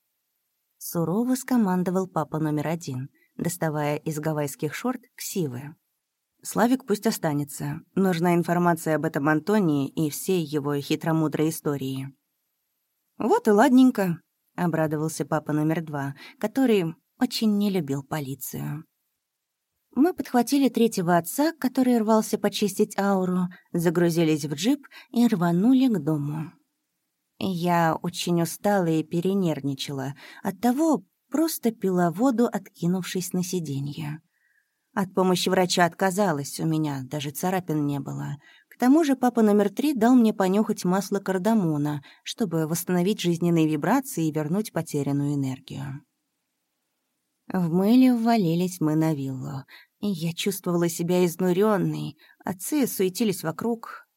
Сурово скомандовал папа номер один, доставая из гавайских шорт ксивы. Славик пусть останется. Нужна информация об этом Антонии и всей его хитромудрой истории. «Вот и ладненько», — обрадовался папа номер два, который очень не любил полицию. Мы подхватили третьего отца, который рвался почистить ауру, загрузились в джип и рванули к дому. Я очень устала и перенервничала, оттого просто пила воду, откинувшись на сиденье. От помощи врача отказалась, у меня даже царапин не было. К тому же папа номер три дал мне понюхать масло кардамона, чтобы восстановить жизненные вибрации и вернуть потерянную энергию. В мыле ввалились мы на виллу, я чувствовала себя изнуренной. Отцы суетились вокруг.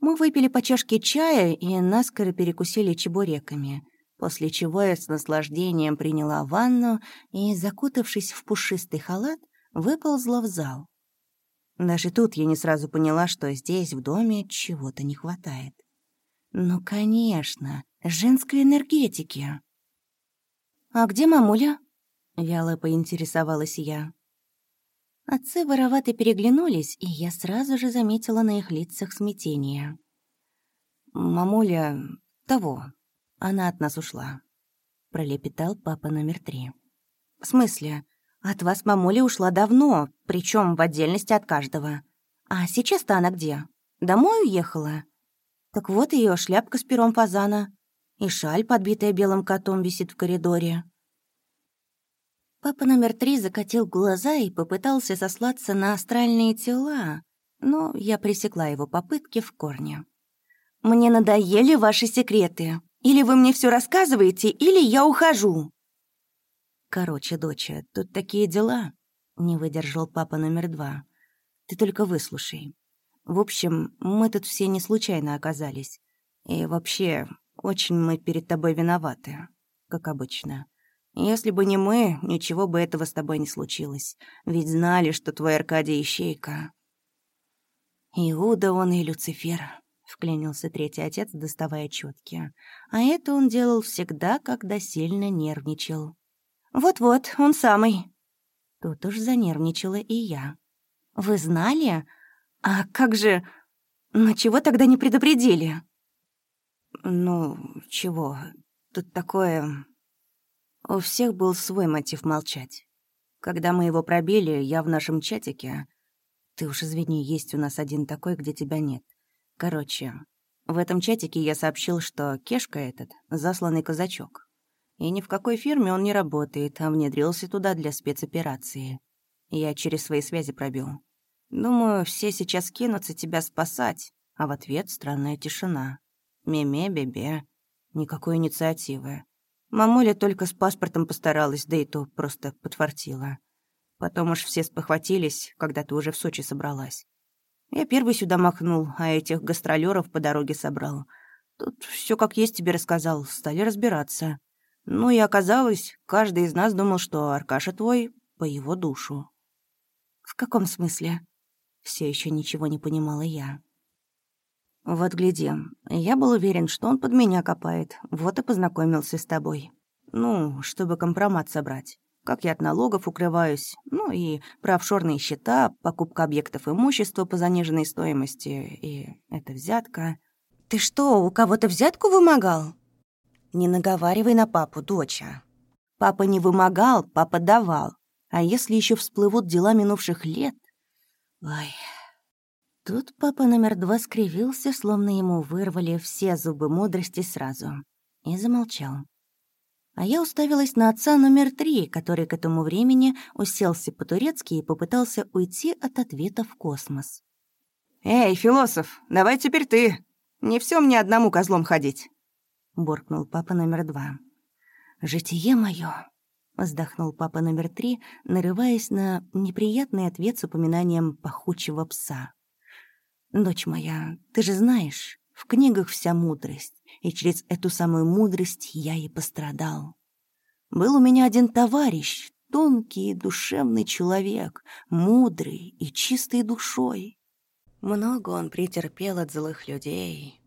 Мы выпили по чашке чая и наскоро перекусили чебуреками, после чего я с наслаждением приняла ванну и, закутавшись в пушистый халат, выползла в зал. Даже тут я не сразу поняла, что здесь, в доме, чего-то не хватает. Ну, конечно, женской энергетики. «А где мамуля?» — вяло поинтересовалась я. Отцы воровато переглянулись, и я сразу же заметила на их лицах смятение. «Мамуля... того. Она от нас ушла», — пролепетал папа номер три. «В смысле? От вас мамуля ушла давно, причем в отдельности от каждого. А сейчас-то она где? Домой уехала?» Так вот ее шляпка с пером фазана. И шаль, подбитая белым котом, висит в коридоре. Папа номер три закатил глаза и попытался сослаться на астральные тела, но я пресекла его попытки в корне. «Мне надоели ваши секреты. Или вы мне все рассказываете, или я ухожу». «Короче, доча, тут такие дела», — не выдержал папа номер два. «Ты только выслушай. В общем, мы тут все не случайно оказались. И вообще, очень мы перед тобой виноваты, как обычно. Если бы не мы, ничего бы этого с тобой не случилось. Ведь знали, что твой Аркадий ищейка. Иуда он и Люцифер, — вклинился третий отец, доставая четки. А это он делал всегда, когда сильно нервничал. «Вот-вот, он самый». Тут уж занервничала и я. «Вы знали? «А как же... Ну чего тогда не предупредили?» «Ну, чего? Тут такое...» У всех был свой мотив молчать. Когда мы его пробили, я в нашем чатике... Ты уж извини, есть у нас один такой, где тебя нет. Короче, в этом чатике я сообщил, что Кешка этот — засланный казачок. И ни в какой фирме он не работает, а внедрился туда для спецоперации. Я через свои связи пробил. Думаю, все сейчас кинутся тебя спасать, а в ответ странная тишина. Меме-бебе. Никакой инициативы. Мамуля только с паспортом постаралась, да и то просто подфартила. Потом уж все спохватились, когда ты уже в Сочи собралась. Я первый сюда махнул, а этих гастролеров по дороге собрал. Тут все как есть тебе рассказал, стали разбираться. Ну и оказалось, каждый из нас думал, что Аркаша твой по его душу. «В каком смысле?» Все еще ничего не понимала я. «Вот гляди, я был уверен, что он под меня копает, вот и познакомился с тобой. Ну, чтобы компромат собрать. Как я от налогов укрываюсь, ну и про офшорные счета, покупка объектов имущества по заниженной стоимости, и это взятка». «Ты что, у кого-то взятку вымогал?» «Не наговаривай на папу, доча. Папа не вымогал, папа давал. А если еще всплывут дела минувших лет, Ой. Тут папа номер два скривился, словно ему вырвали все зубы мудрости сразу. И замолчал. А я уставилась на отца номер три, который к этому времени уселся по-турецки и попытался уйти от ответа в космос. «Эй, философ, давай теперь ты. Не все мне одному козлом ходить», — буркнул папа номер два. «Житие мое вздохнул папа номер три, нарываясь на неприятный ответ с упоминанием пахучего пса. «Дочь моя, ты же знаешь, в книгах вся мудрость, и через эту самую мудрость я и пострадал. Был у меня один товарищ, тонкий и душевный человек, мудрый и чистой душой. Много он претерпел от злых людей».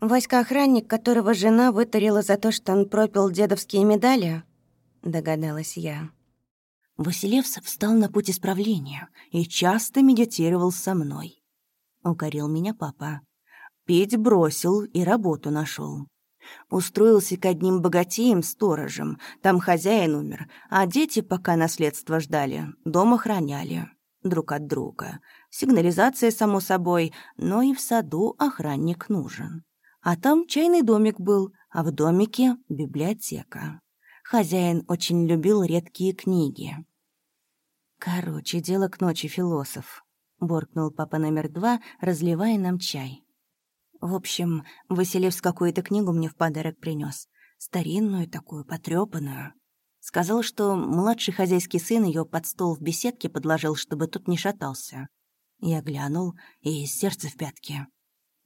«Васька-охранник, которого жена вытарила за то, что он пропил дедовские медали?» догадалась я. Василевс встал на путь исправления и часто медитировал со мной. Укорил меня папа. Пить бросил и работу нашел. Устроился к одним богатеям сторожем. Там хозяин умер, а дети, пока наследство ждали, дом охраняли. Друг от друга. Сигнализация, само собой, но и в саду охранник нужен. А там чайный домик был, а в домике — библиотека. Хозяин очень любил редкие книги. «Короче, дело к ночи, философ», — буркнул папа номер два, разливая нам чай. В общем, Василевс какую-то книгу мне в подарок принес, старинную такую, потрёпанную. Сказал, что младший хозяйский сын ее под стол в беседке подложил, чтобы тут не шатался. Я глянул, и сердце в пятке.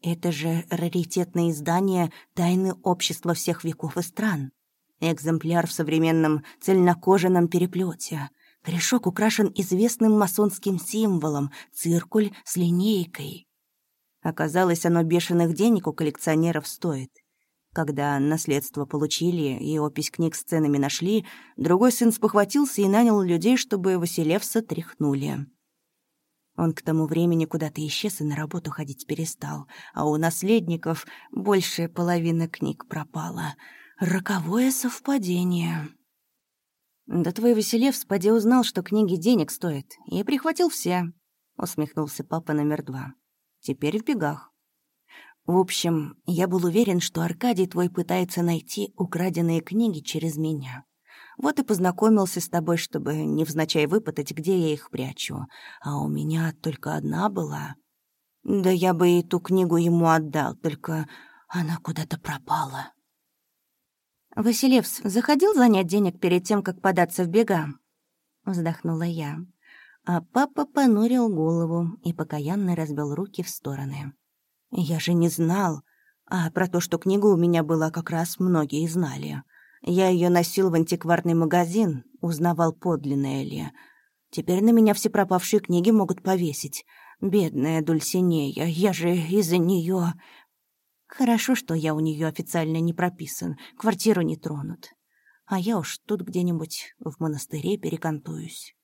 Это же раритетное издание «Тайны общества всех веков и стран». Экземпляр в современном цельнокожаном переплете. Корешок украшен известным масонским символом — циркуль с линейкой. Оказалось, оно бешеных денег у коллекционеров стоит. Когда наследство получили и опись книг с ценами нашли, другой сын спохватился и нанял людей, чтобы Василевса тряхнули. Он к тому времени куда-то исчез и на работу ходить перестал, а у наследников большая половина книг пропала. Роковое совпадение. «Да твой Василев поди узнал, что книги денег стоят, и прихватил все», — усмехнулся папа номер два. «Теперь в бегах». В общем, я был уверен, что Аркадий твой пытается найти украденные книги через меня. Вот и познакомился с тобой, чтобы невзначай выпытать, где я их прячу. А у меня только одна была. Да я бы и ту книгу ему отдал, только она куда-то пропала. «Василевс заходил занять денег перед тем, как податься в бега?» Вздохнула я. А папа понурил голову и покаянно разбил руки в стороны. «Я же не знал. А про то, что книга у меня была, как раз многие знали. Я ее носил в антикварный магазин, узнавал, подлинная ли. Теперь на меня все пропавшие книги могут повесить. Бедная Дульсинея, я же из-за нее. Хорошо, что я у нее официально не прописан, квартиру не тронут. А я уж тут где-нибудь в монастыре перекантуюсь.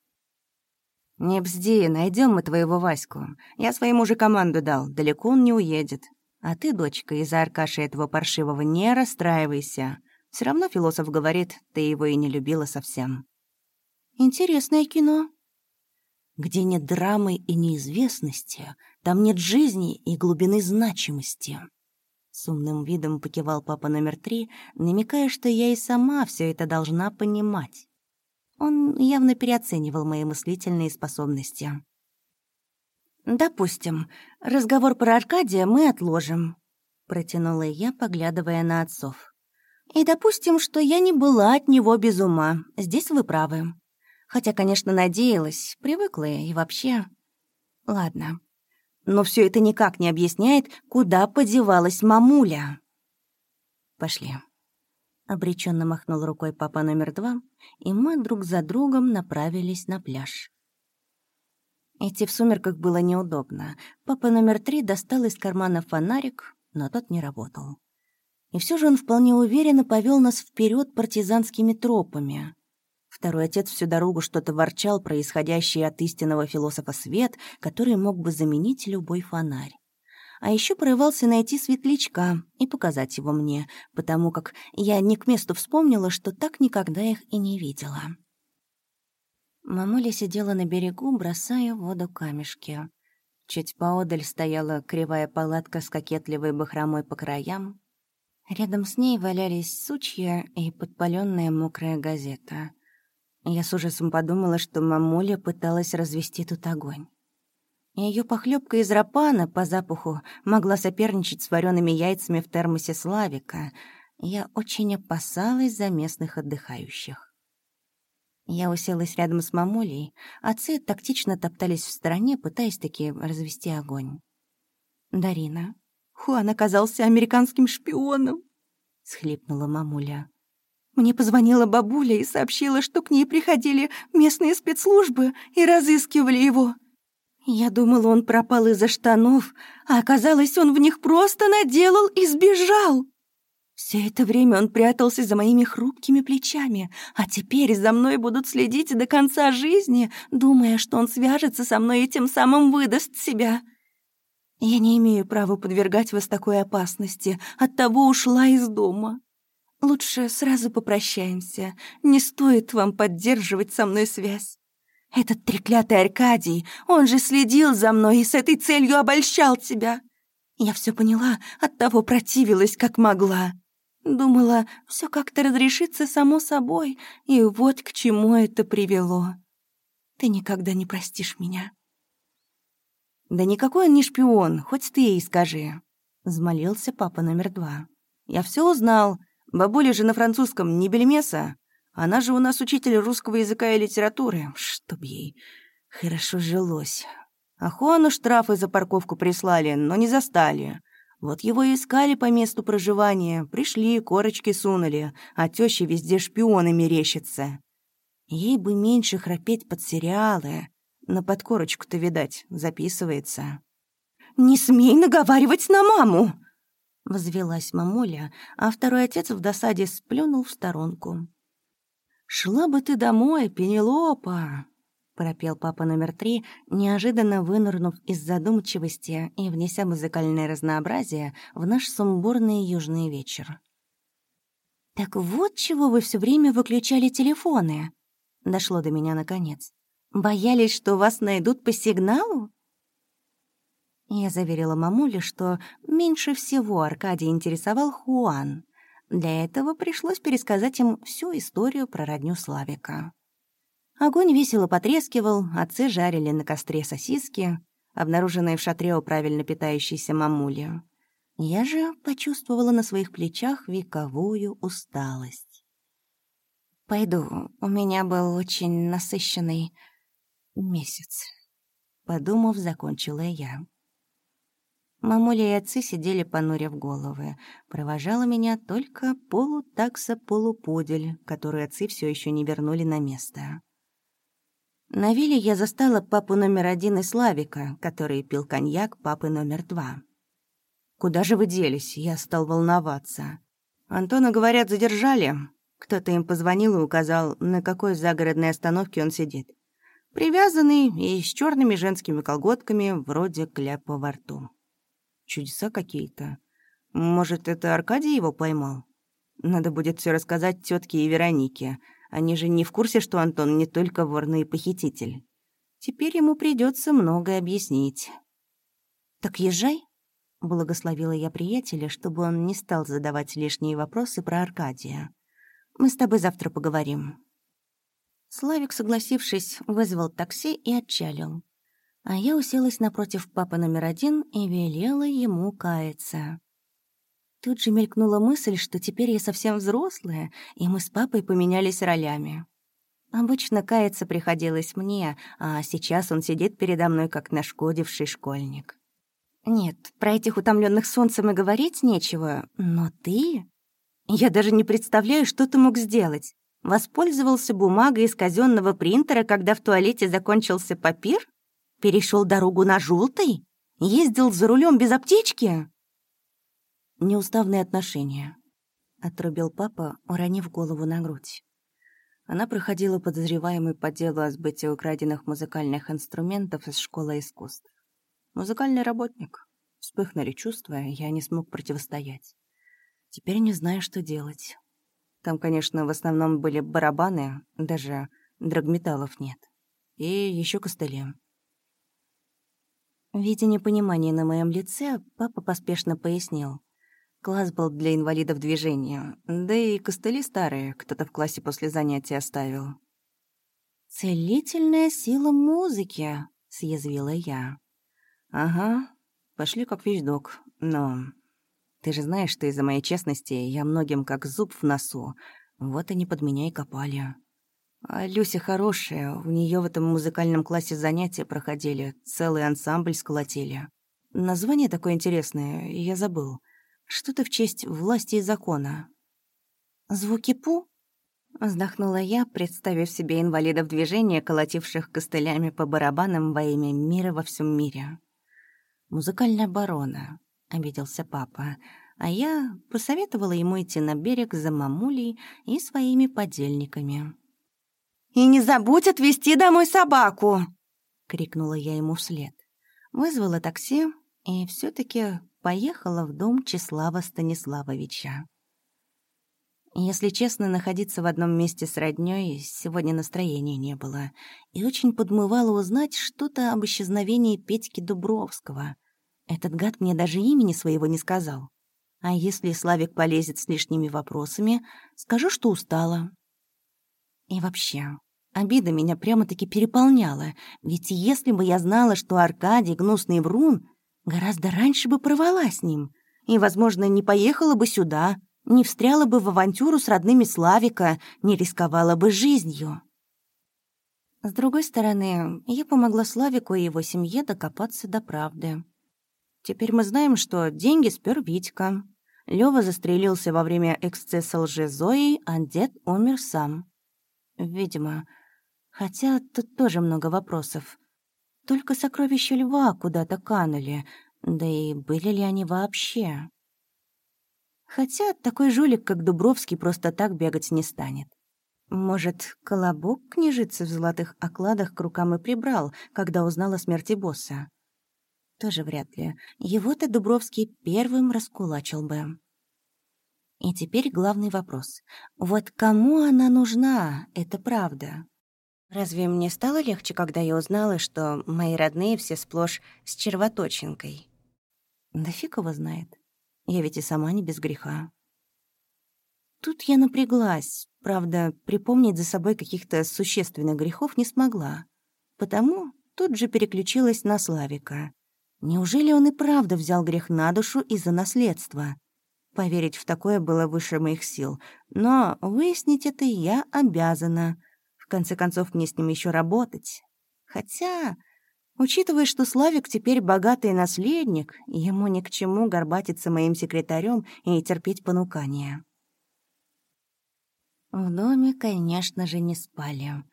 «Не бзди, найдем мы твоего Ваську. Я своему же команду дал, далеко он не уедет. А ты, дочка, из-за Аркаши этого паршивого не расстраивайся. Все равно философ говорит, ты его и не любила совсем. Интересное кино. Где нет драмы и неизвестности, там нет жизни и глубины значимости. С умным видом покивал папа номер три, намекая, что я и сама все это должна понимать. Он явно переоценивал мои мыслительные способности. «Допустим, разговор про Аркадия мы отложим», — протянула я, поглядывая на отцов. И допустим, что я не была от него без ума. Здесь вы правы. Хотя, конечно, надеялась, привыкла и вообще... Ладно. Но все это никак не объясняет, куда подевалась мамуля. Пошли. Обреченно махнул рукой папа номер два, и мы друг за другом направились на пляж. Идти в сумерках было неудобно. Папа номер три достал из кармана фонарик, но тот не работал. И все же он вполне уверенно повел нас вперед партизанскими тропами. Второй отец всю дорогу что-то ворчал про исходящий от истинного философа свет, который мог бы заменить любой фонарь. А еще порывался найти светлячка и показать его мне, потому как я не к месту вспомнила, что так никогда их и не видела. Мамуля сидела на берегу, бросая в воду камешки. Чуть поодаль стояла кривая палатка с кокетливой бахромой по краям, Рядом с ней валялись сучья и подпаленная мокрая газета. Я с ужасом подумала, что мамуля пыталась развести тут огонь. Ее похлебка из рапана по запаху могла соперничать с вареными яйцами в термосе Славика. Я очень опасалась за местных отдыхающих. Я уселась рядом с мамулей, отцы тактично топтались в стороне, пытаясь таки развести огонь. «Дарина, Хуан оказался американским шпионом», — схлипнула мамуля. «Мне позвонила бабуля и сообщила, что к ней приходили местные спецслужбы и разыскивали его. Я думала, он пропал из-за штанов, а оказалось, он в них просто наделал и сбежал. Все это время он прятался за моими хрупкими плечами, а теперь за мной будут следить до конца жизни, думая, что он свяжется со мной и тем самым выдаст себя». Я не имею права подвергать вас такой опасности, оттого ушла из дома. Лучше сразу попрощаемся, не стоит вам поддерживать со мной связь. Этот треклятый Аркадий, он же следил за мной и с этой целью обольщал тебя. Я все поняла, оттого противилась, как могла. Думала, все как-то разрешится само собой, и вот к чему это привело. Ты никогда не простишь меня. «Да никакой он не шпион, хоть ты ей скажи», — взмолился папа номер два. «Я все узнал. Бабуля же на французском не бельмеса. Она же у нас учитель русского языка и литературы. Чтоб ей хорошо жилось. А Хуану штрафы за парковку прислали, но не застали. Вот его искали по месту проживания, пришли, корочки сунули, а теща везде шпионы мерещится. Ей бы меньше храпеть под сериалы, на подкорочку-то, видать, записывается. «Не смей наговаривать на маму!» Возвелась мамуля, а второй отец в досаде сплюнул в сторонку. «Шла бы ты домой, Пенелопа!» — пропел папа номер три, неожиданно вынырнув из задумчивости и внеся музыкальное разнообразие в наш сумбурный южный вечер. «Так вот чего вы все время выключали телефоны?» — дошло до меня наконец. «Боялись, что вас найдут по сигналу?» Я заверила мамуле, что меньше всего Аркадий интересовал Хуан. Для этого пришлось пересказать им всю историю про родню Славика. Огонь весело потрескивал, отцы жарили на костре сосиски, обнаруженные в шатре у правильно питающейся мамули. Я же почувствовала на своих плечах вековую усталость. «Пойду, у меня был очень насыщенный месяц», — подумав, закончила я. Мамуля и отцы сидели, понурив головы. Провожала меня только полутакса-полупудель, который отцы все еще не вернули на место. На вилле я застала папу номер один и Славика, который пил коньяк папы номер два. «Куда же вы делись?» Я стал волноваться. Антона, говорят, задержали. Кто-то им позвонил и указал, на какой загородной остановке он сидит. Привязанный и с черными женскими колготками, вроде кляпа во рту. Чудеса какие-то. Может, это Аркадий его поймал? Надо будет все рассказать тетке и Веронике. Они же не в курсе, что Антон не только вор, но и похититель. Теперь ему придется многое объяснить. «Так езжай», Благословила я приятеля, чтобы он не стал задавать лишние вопросы про Аркадия. «Мы с тобой завтра поговорим». Славик, согласившись, вызвал такси и отчалил. А я уселась напротив папы номер один и велела ему каяться. Тут же мелькнула мысль, что теперь я совсем взрослая, и мы с папой поменялись ролями. Обычно каяться приходилось мне, а сейчас он сидит передо мной, как нашкодивший школьник. Нет, про этих утомленных солнцем и говорить нечего, но ты... Я даже не представляю, что ты мог сделать. Воспользовался бумагой из казенного принтера, когда в туалете закончился папир? Перешел дорогу на желтый? Ездил за рулем без аптечки? Неуставные отношения. Отрубил папа, уронив голову на грудь. Она проходила подозреваемый по делу о сбытии украденных музыкальных инструментов из школы искусств. Музыкальный работник. Вспыхнули чувства, я не смог противостоять. Теперь не знаю, что делать. Там, конечно, в основном были барабаны, даже драгметаллов нет. И еще костыли. Видя непонимание на моем лице, папа поспешно пояснил. Класс был для инвалидов движения, да и костыли старые кто-то в классе после занятия оставил. «Целительная сила музыки», — съязвила я. «Ага, пошли как вещдок, но... Ты же знаешь, что из-за моей честности я многим как зуб в носу. Вот они под меня и копали. А Люся хорошая, у нее в этом музыкальном классе занятия проходили, целый ансамбль сколотили. Название такое интересное, я забыл. Что-то в честь власти и закона. «Звуки Пу?» Вздохнула я, представив себе инвалидов движения, колотивших костылями по барабанам во имя мира во всем мире. «Музыкальная барона», — обиделся папа, а я посоветовала ему идти на берег за мамулей и своими подельниками. «И не забудь отвезти домой собаку!» — крикнула я ему вслед. Вызвала такси и все таки поехала в дом Числава Станиславовича. Если честно, находиться в одном месте с роднёй сегодня настроения не было, и очень подмывало узнать что-то об исчезновении Петьки Дубровского. Этот гад мне даже имени своего не сказал. А если Славик полезет с лишними вопросами, скажу, что устала. И вообще, обида меня прямо-таки переполняла, ведь если бы я знала, что Аркадий — гнусный врун, гораздо раньше бы порвала с ним и, возможно, не поехала бы сюда, не встряла бы в авантюру с родными Славика, не рисковала бы жизнью. С другой стороны, я помогла Славику и его семье докопаться до правды. Теперь мы знаем, что деньги спер Витька. Лёва застрелился во время эксцесса лжи Зои, а дед умер сам. Видимо. Хотя тут тоже много вопросов. Только сокровища льва куда-то канули, да и были ли они вообще? Хотя такой жулик, как Дубровский, просто так бегать не станет. Может, колобок княжицы в золотых окладах к рукам и прибрал, когда узнал о смерти босса? Тоже вряд ли. Его-то Дубровский первым раскулачил бы. И теперь главный вопрос. Вот кому она нужна, это правда? Разве мне стало легче, когда я узнала, что мои родные все сплошь с червоточинкой? Да фиг его знает. Я ведь и сама не без греха. Тут я напряглась, правда, припомнить за собой каких-то существенных грехов не смогла. Потому тут же переключилась на Славика. Неужели он и правда взял грех на душу из-за наследства? Поверить в такое было выше моих сил, но выяснить это я обязана. В конце концов, мне с ним еще работать. Хотя, учитывая, что Славик теперь богатый наследник, ему ни к чему горбатиться моим секретарем и терпеть понукания. В доме, конечно же, не спали.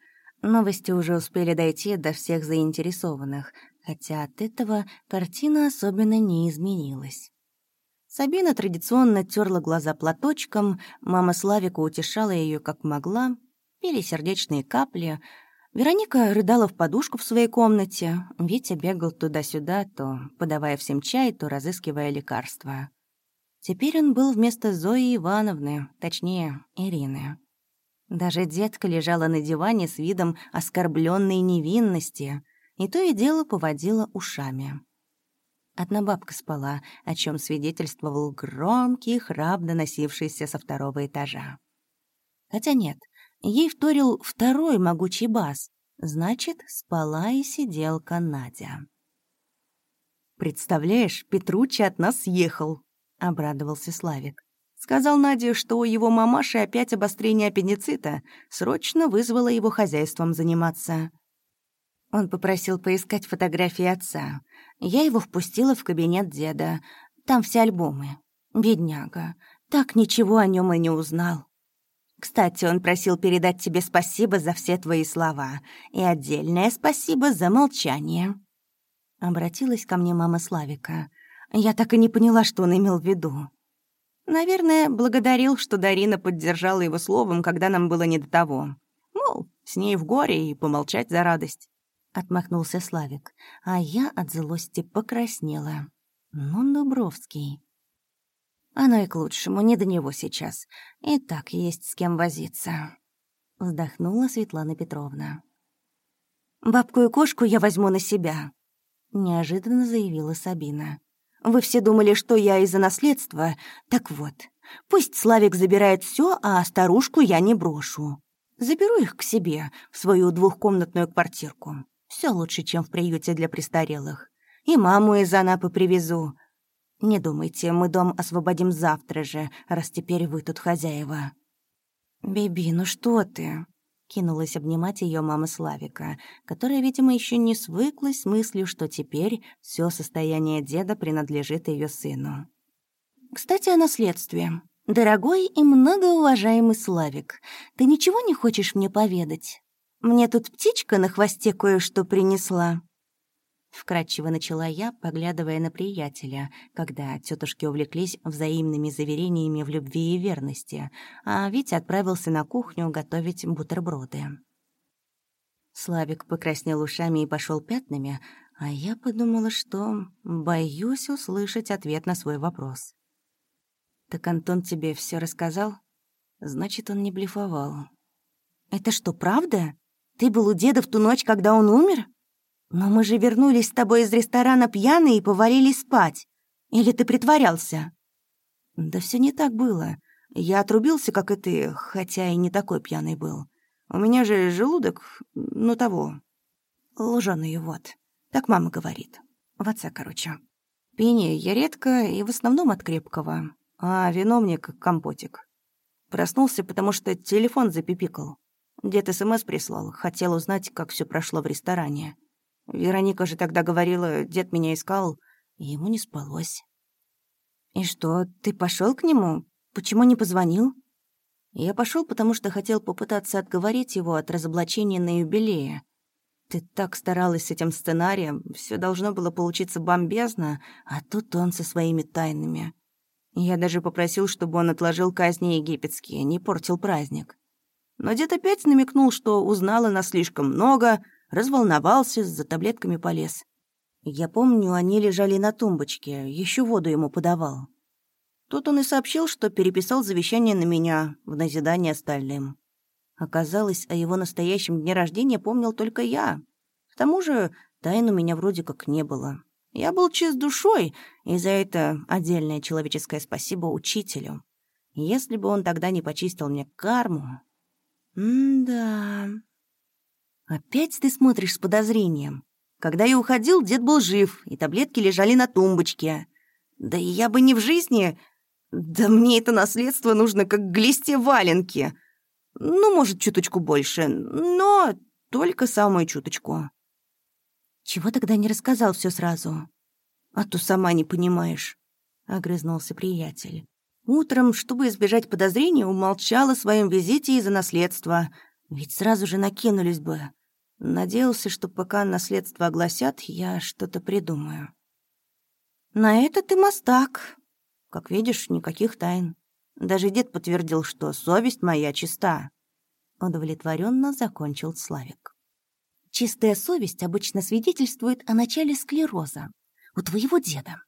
Новости уже успели дойти до всех заинтересованных, хотя от этого картина особенно не изменилась. Сабина традиционно терла глаза платочком, мама Славика утешала ее как могла, пили сердечные капли. Вероника рыдала в подушку в своей комнате, Витя бегал туда-сюда, то подавая всем чай, то разыскивая лекарства. Теперь он был вместо Зои Ивановны, точнее, Ирины. Даже детка лежала на диване с видом оскорбленной невинности и то и дело поводила ушами. Одна бабка спала, о чем свидетельствовал громкий храп, доносившийся со второго этажа. Хотя нет, ей вторил второй могучий бас. Значит, спала и сиделка Надя. «Представляешь, Петручи от нас съехал», — обрадовался Славик. Сказал Наде, что у его мамаши опять обострение аппендицита, срочно вызвала его хозяйством заниматься. Он попросил поискать фотографии отца. Я его впустила в кабинет деда. Там все альбомы. Бедняга. Так ничего о нем и не узнал. Кстати, он просил передать тебе спасибо за все твои слова и отдельное спасибо за молчание. Обратилась ко мне мама Славика. Я так и не поняла, что он имел в виду. Наверное, благодарил, что Дарина поддержала его словом, когда нам было не до того. Мол, с ней в горе и помолчать за радость. Отмахнулся Славик, а я от злости покраснела. Ну, Дубровский. Оно и к лучшему, не до него сейчас. И так есть с кем возиться. Вздохнула Светлана Петровна. «Бабку и кошку я возьму на себя», — неожиданно заявила Сабина. Вы все думали, что я из-за наследства. Так вот, пусть Славик забирает все, а старушку я не брошу. Заберу их к себе, в свою двухкомнатную квартирку. Все лучше, чем в приюте для престарелых. И маму из Анапы привезу. Не думайте, мы дом освободим завтра же, раз теперь вы тут хозяева. «Биби, ну что ты?» Кинулась обнимать ее мама Славика, которая, видимо, еще не свыклась с мыслью, что теперь все состояние деда принадлежит ее сыну. «Кстати, о наследстве. Дорогой и многоуважаемый Славик, ты ничего не хочешь мне поведать? Мне тут птичка на хвосте кое-что принесла». Вкратчиво начала я, поглядывая на приятеля, когда тетушки увлеклись взаимными заверениями в любви и верности, а Витя отправился на кухню готовить бутерброды. Славик покраснел ушами и пошел пятнами, а я подумала, что боюсь услышать ответ на свой вопрос. «Так Антон тебе все рассказал? Значит, он не блефовал». «Это что, правда? Ты был у деда в ту ночь, когда он умер?» «Но мы же вернулись с тобой из ресторана пьяные и повалились спать. Или ты притворялся?» «Да все не так было. Я отрубился, как и ты, хотя и не такой пьяный был. У меня же желудок, ну того, лжёный вот. Так мама говорит. В отца, короче. Пение я редко и в основном от крепкого, а вино компотик. Проснулся, потому что телефон запипикал. Дед СМС прислал, хотел узнать, как все прошло в ресторане. Вероника же тогда говорила, дед меня искал, и ему не спалось. «И что, ты пошел к нему? Почему не позвонил?» «Я пошел, потому что хотел попытаться отговорить его от разоблачения на юбилее. Ты так старалась с этим сценарием, все должно было получиться бомбезно, а тут он со своими тайнами. Я даже попросил, чтобы он отложил казни египетские, не портил праздник. Но дед опять намекнул, что узнала нас слишком много, разволновался, за таблетками полез. Я помню, они лежали на тумбочке, еще воду ему подавал. Тут он и сообщил, что переписал завещание на меня в назидание остальным. Оказалось, о его настоящем дне рождения помнил только я. К тому же тайн у меня вроде как не было. Я был чист душой, и за это отдельное человеческое спасибо учителю. Если бы он тогда не почистил мне карму... М-да... Опять ты смотришь с подозрением. Когда я уходил, дед был жив, и таблетки лежали на тумбочке. Да и я бы не в жизни... Да мне это наследство нужно как глисте валенки. Ну, может, чуточку больше, но только самую чуточку. Чего тогда не рассказал все сразу? А то сама не понимаешь, — огрызнулся приятель. Утром, чтобы избежать подозрений, умолчал о своем визите из-за наследства. Ведь сразу же накинулись бы. Надеялся, что пока наследство огласят, я что-то придумаю. На это ты мастак. Как видишь, никаких тайн. Даже дед подтвердил, что совесть моя чиста. Удовлетворенно закончил Славик. Чистая совесть обычно свидетельствует о начале склероза. У твоего деда,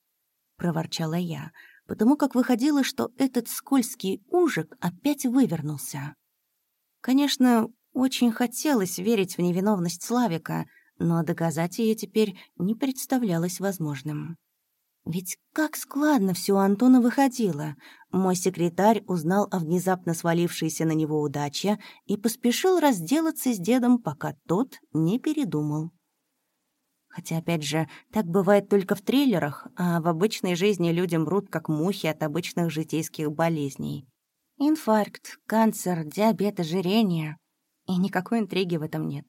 проворчала я, потому как выходило, что этот скользкий ужик опять вывернулся. Конечно, очень хотелось верить в невиновность Славика, но доказать ее теперь не представлялось возможным. Ведь как складно все у Антона выходило. Мой секретарь узнал о внезапно свалившейся на него удаче и поспешил разделаться с дедом, пока тот не передумал. Хотя, опять же, так бывает только в триллерах, а в обычной жизни люди мрут, как мухи от обычных житейских болезней. Инфаркт, канцер, диабет, ожирение. И никакой интриги в этом нет.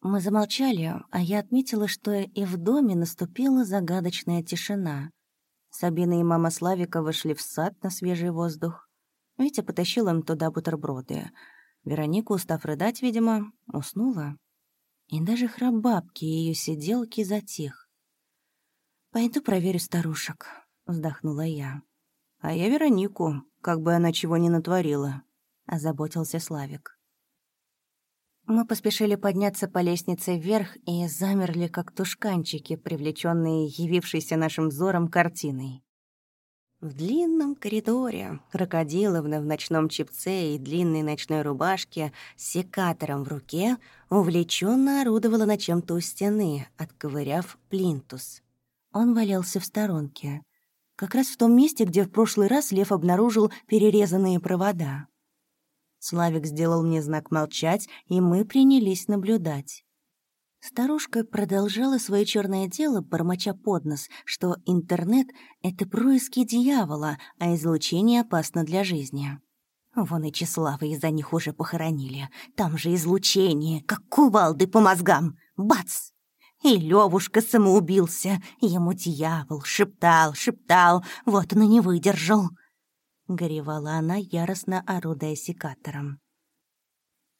Мы замолчали, а я отметила, что и в доме наступила загадочная тишина. Сабина и мама Славика вышли в сад на свежий воздух. Витя потащил им туда бутерброды. Вероника, устав рыдать, видимо, уснула. И даже храп бабки и ее сиделки затих. «Пойду проверю старушек», — вздохнула я. «А я Веронику, как бы она чего не натворила», — озаботился Славик. Мы поспешили подняться по лестнице вверх и замерли, как тушканчики, привлеченные явившейся нашим взором картиной. В длинном коридоре крокодиловна в ночном чипце и длинной ночной рубашке с секатором в руке увлеченно орудовала на чем-то у стены, отковыряв плинтус. Он валялся в сторонке. Как раз в том месте, где в прошлый раз Лев обнаружил перерезанные провода. Славик сделал мне знак молчать, и мы принялись наблюдать. Старушка продолжала свое черное дело, бормоча под нос, что интернет — это происки дьявола, а излучение опасно для жизни. Вон и Числава из-за них уже похоронили. Там же излучение, как кувалды по мозгам. Бац! И Левушка самоубился. Ему дьявол шептал, шептал, вот он и не выдержал. — горевала она, яростно орудая секатором.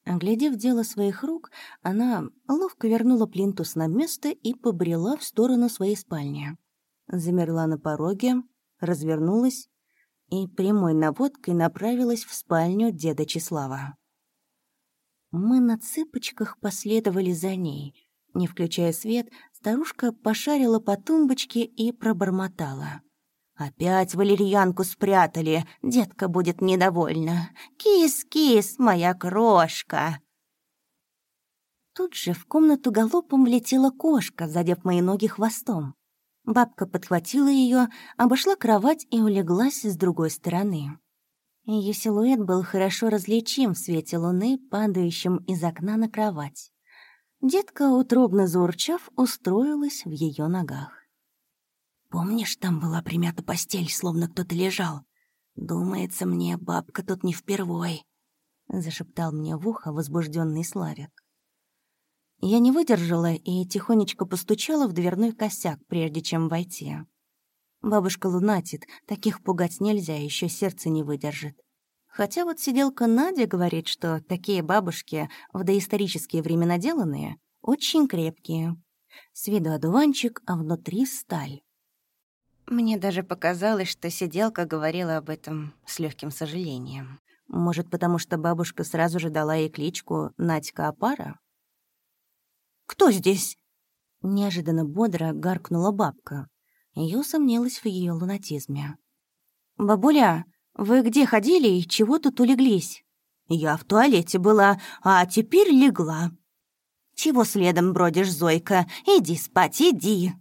Оглядев дело своих рук, она ловко вернула плинтус на место и побрела в сторону своей спальни. Замерла на пороге, развернулась и прямой наводкой направилась в спальню деда Числава. Мы на цыпочках последовали за ней. Не включая свет, старушка пошарила по тумбочке и пробормотала — Опять валерьянку спрятали, детка будет недовольна. Кис-кис, моя крошка. Тут же в комнату галопом влетела кошка, задев мои ноги хвостом. Бабка подхватила ее, обошла кровать и улеглась с другой стороны. Ее силуэт был хорошо различим в свете луны, падающем из окна на кровать. Детка, утробно заурчав, устроилась в ее ногах. Помнишь, там была примята постель, словно кто-то лежал? Думается мне, бабка тут не впервой», — зашептал мне в ухо возбужденный Славик. Я не выдержала и тихонечко постучала в дверной косяк, прежде чем войти. Бабушка лунатит, таких пугать нельзя, еще сердце не выдержит. Хотя вот сиделка Надя говорит, что такие бабушки в доисторические времена деланные очень крепкие. С виду одуванчик, а внутри сталь. Мне даже показалось, что сиделка говорила об этом с легким сожалением. Может, потому что бабушка сразу же дала ей кличку Надька Апара? «Кто здесь?» Неожиданно бодро гаркнула бабка. Я усомнилась в ее лунатизме. «Бабуля, вы где ходили и чего тут улеглись?» «Я в туалете была, а теперь легла». «Чего следом бродишь, Зойка? Иди спать, иди!»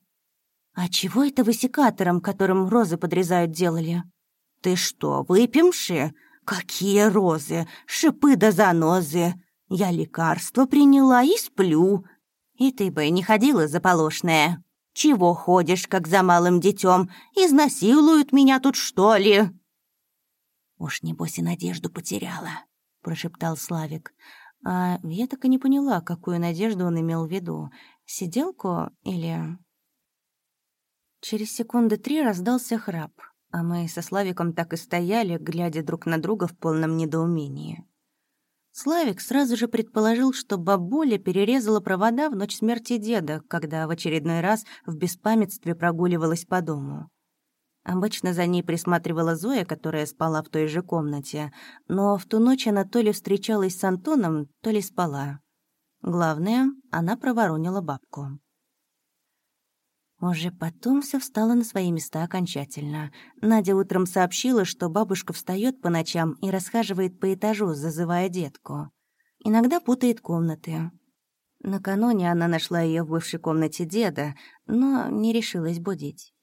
«А чего это вы секатором, которым розы подрезают, делали?» «Ты что, выпьемши? Какие розы? Шипы да занозы! Я лекарство приняла и сплю. И ты бы не ходила заполошная. Чего ходишь, как за малым детем? Изнасилуют меня тут, что ли?» «Уж небось и надежду потеряла», — прошептал Славик. А я так и не поняла, какую надежду он имел в виду. Сиделку или... Через секунды три раздался храп, а мы со Славиком так и стояли, глядя друг на друга в полном недоумении. Славик сразу же предположил, что бабуля перерезала провода в ночь смерти деда, когда в очередной раз в беспамятстве прогуливалась по дому. Обычно за ней присматривала Зоя, которая спала в той же комнате, но в ту ночь она то ли встречалась с Антоном, то ли спала. Главное, она проворонила бабку. Уже потом все встало на свои места окончательно. Надя утром сообщила, что бабушка встает по ночам и расхаживает по этажу, зазывая детку. Иногда путает комнаты. Накануне она нашла ее в бывшей комнате деда, но не решилась будить.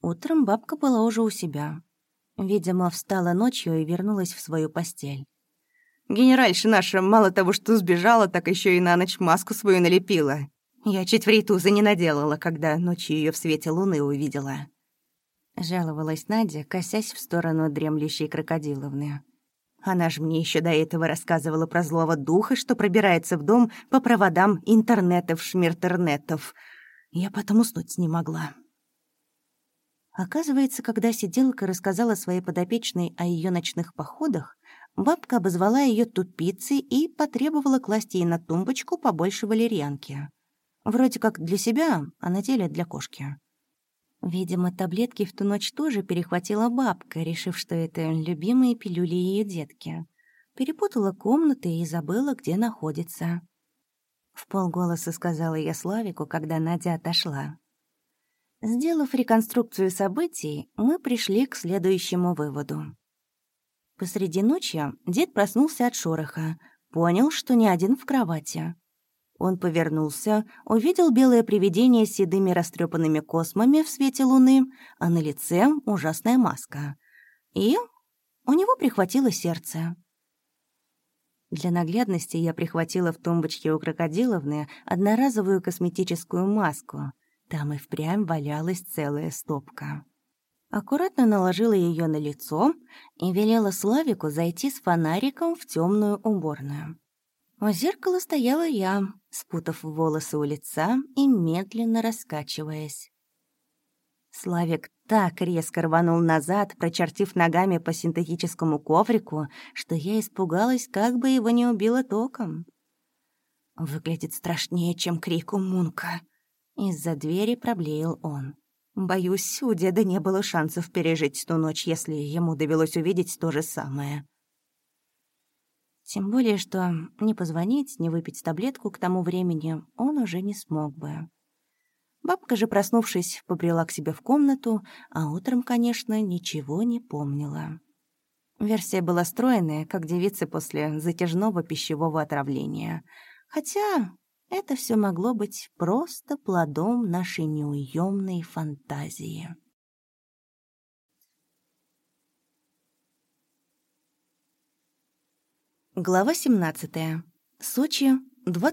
Утром бабка была уже у себя. Видимо, встала ночью и вернулась в свою постель. «Генеральша наша мало того, что сбежала, так еще и на ночь маску свою налепила. Я чуть фрейтузы не наделала, когда ночью ее в свете луны увидела». Жаловалась Надя, косясь в сторону дремлющей крокодиловны. Она же мне еще до этого рассказывала про злого духа, что пробирается в дом по проводам интернетов-шмиртернетов. Я потом уснуть не могла. Оказывается, когда сиделка рассказала своей подопечной о ее ночных походах, бабка обозвала ее тупицей и потребовала класть ей на тумбочку побольше валерьянки. Вроде как для себя, а на деле для кошки. Видимо, таблетки в ту ночь тоже перехватила бабка, решив, что это любимые пилюли ее детки. Перепутала комнаты и забыла, где находится. В полголоса сказала я Славику, когда Надя отошла. Сделав реконструкцию событий, мы пришли к следующему выводу. Посреди ночи дед проснулся от шороха, понял, что не один в кровати. Он повернулся, увидел белое привидение с седыми растрепанными космами в свете луны, а на лице ужасная маска. И у него прихватило сердце. Для наглядности я прихватила в тумбочке у крокодиловны одноразовую косметическую маску, там и впрямь валялась целая стопка. Аккуратно наложила ее на лицо и велела Славику зайти с фонариком в темную уборную. У зеркала стояла я, спутав волосы у лица и медленно раскачиваясь. Славик так резко рванул назад, прочертив ногами по синтетическому коврику, что я испугалась, как бы его не убило током. Выглядит страшнее, чем крик у Мунка. Из-за двери проблеял он. Боюсь, у деда не было шансов пережить ту ночь, если ему довелось увидеть то же самое. Тем более, что не позвонить, не выпить таблетку к тому времени он уже не смог бы. Бабка же, проснувшись, побрела к себе в комнату, а утром, конечно, ничего не помнила. Версия была стройная, как девицы после затяжного пищевого отравления. Хотя это все могло быть просто плодом нашей неуемной фантазии. Глава 17. Сочи, 20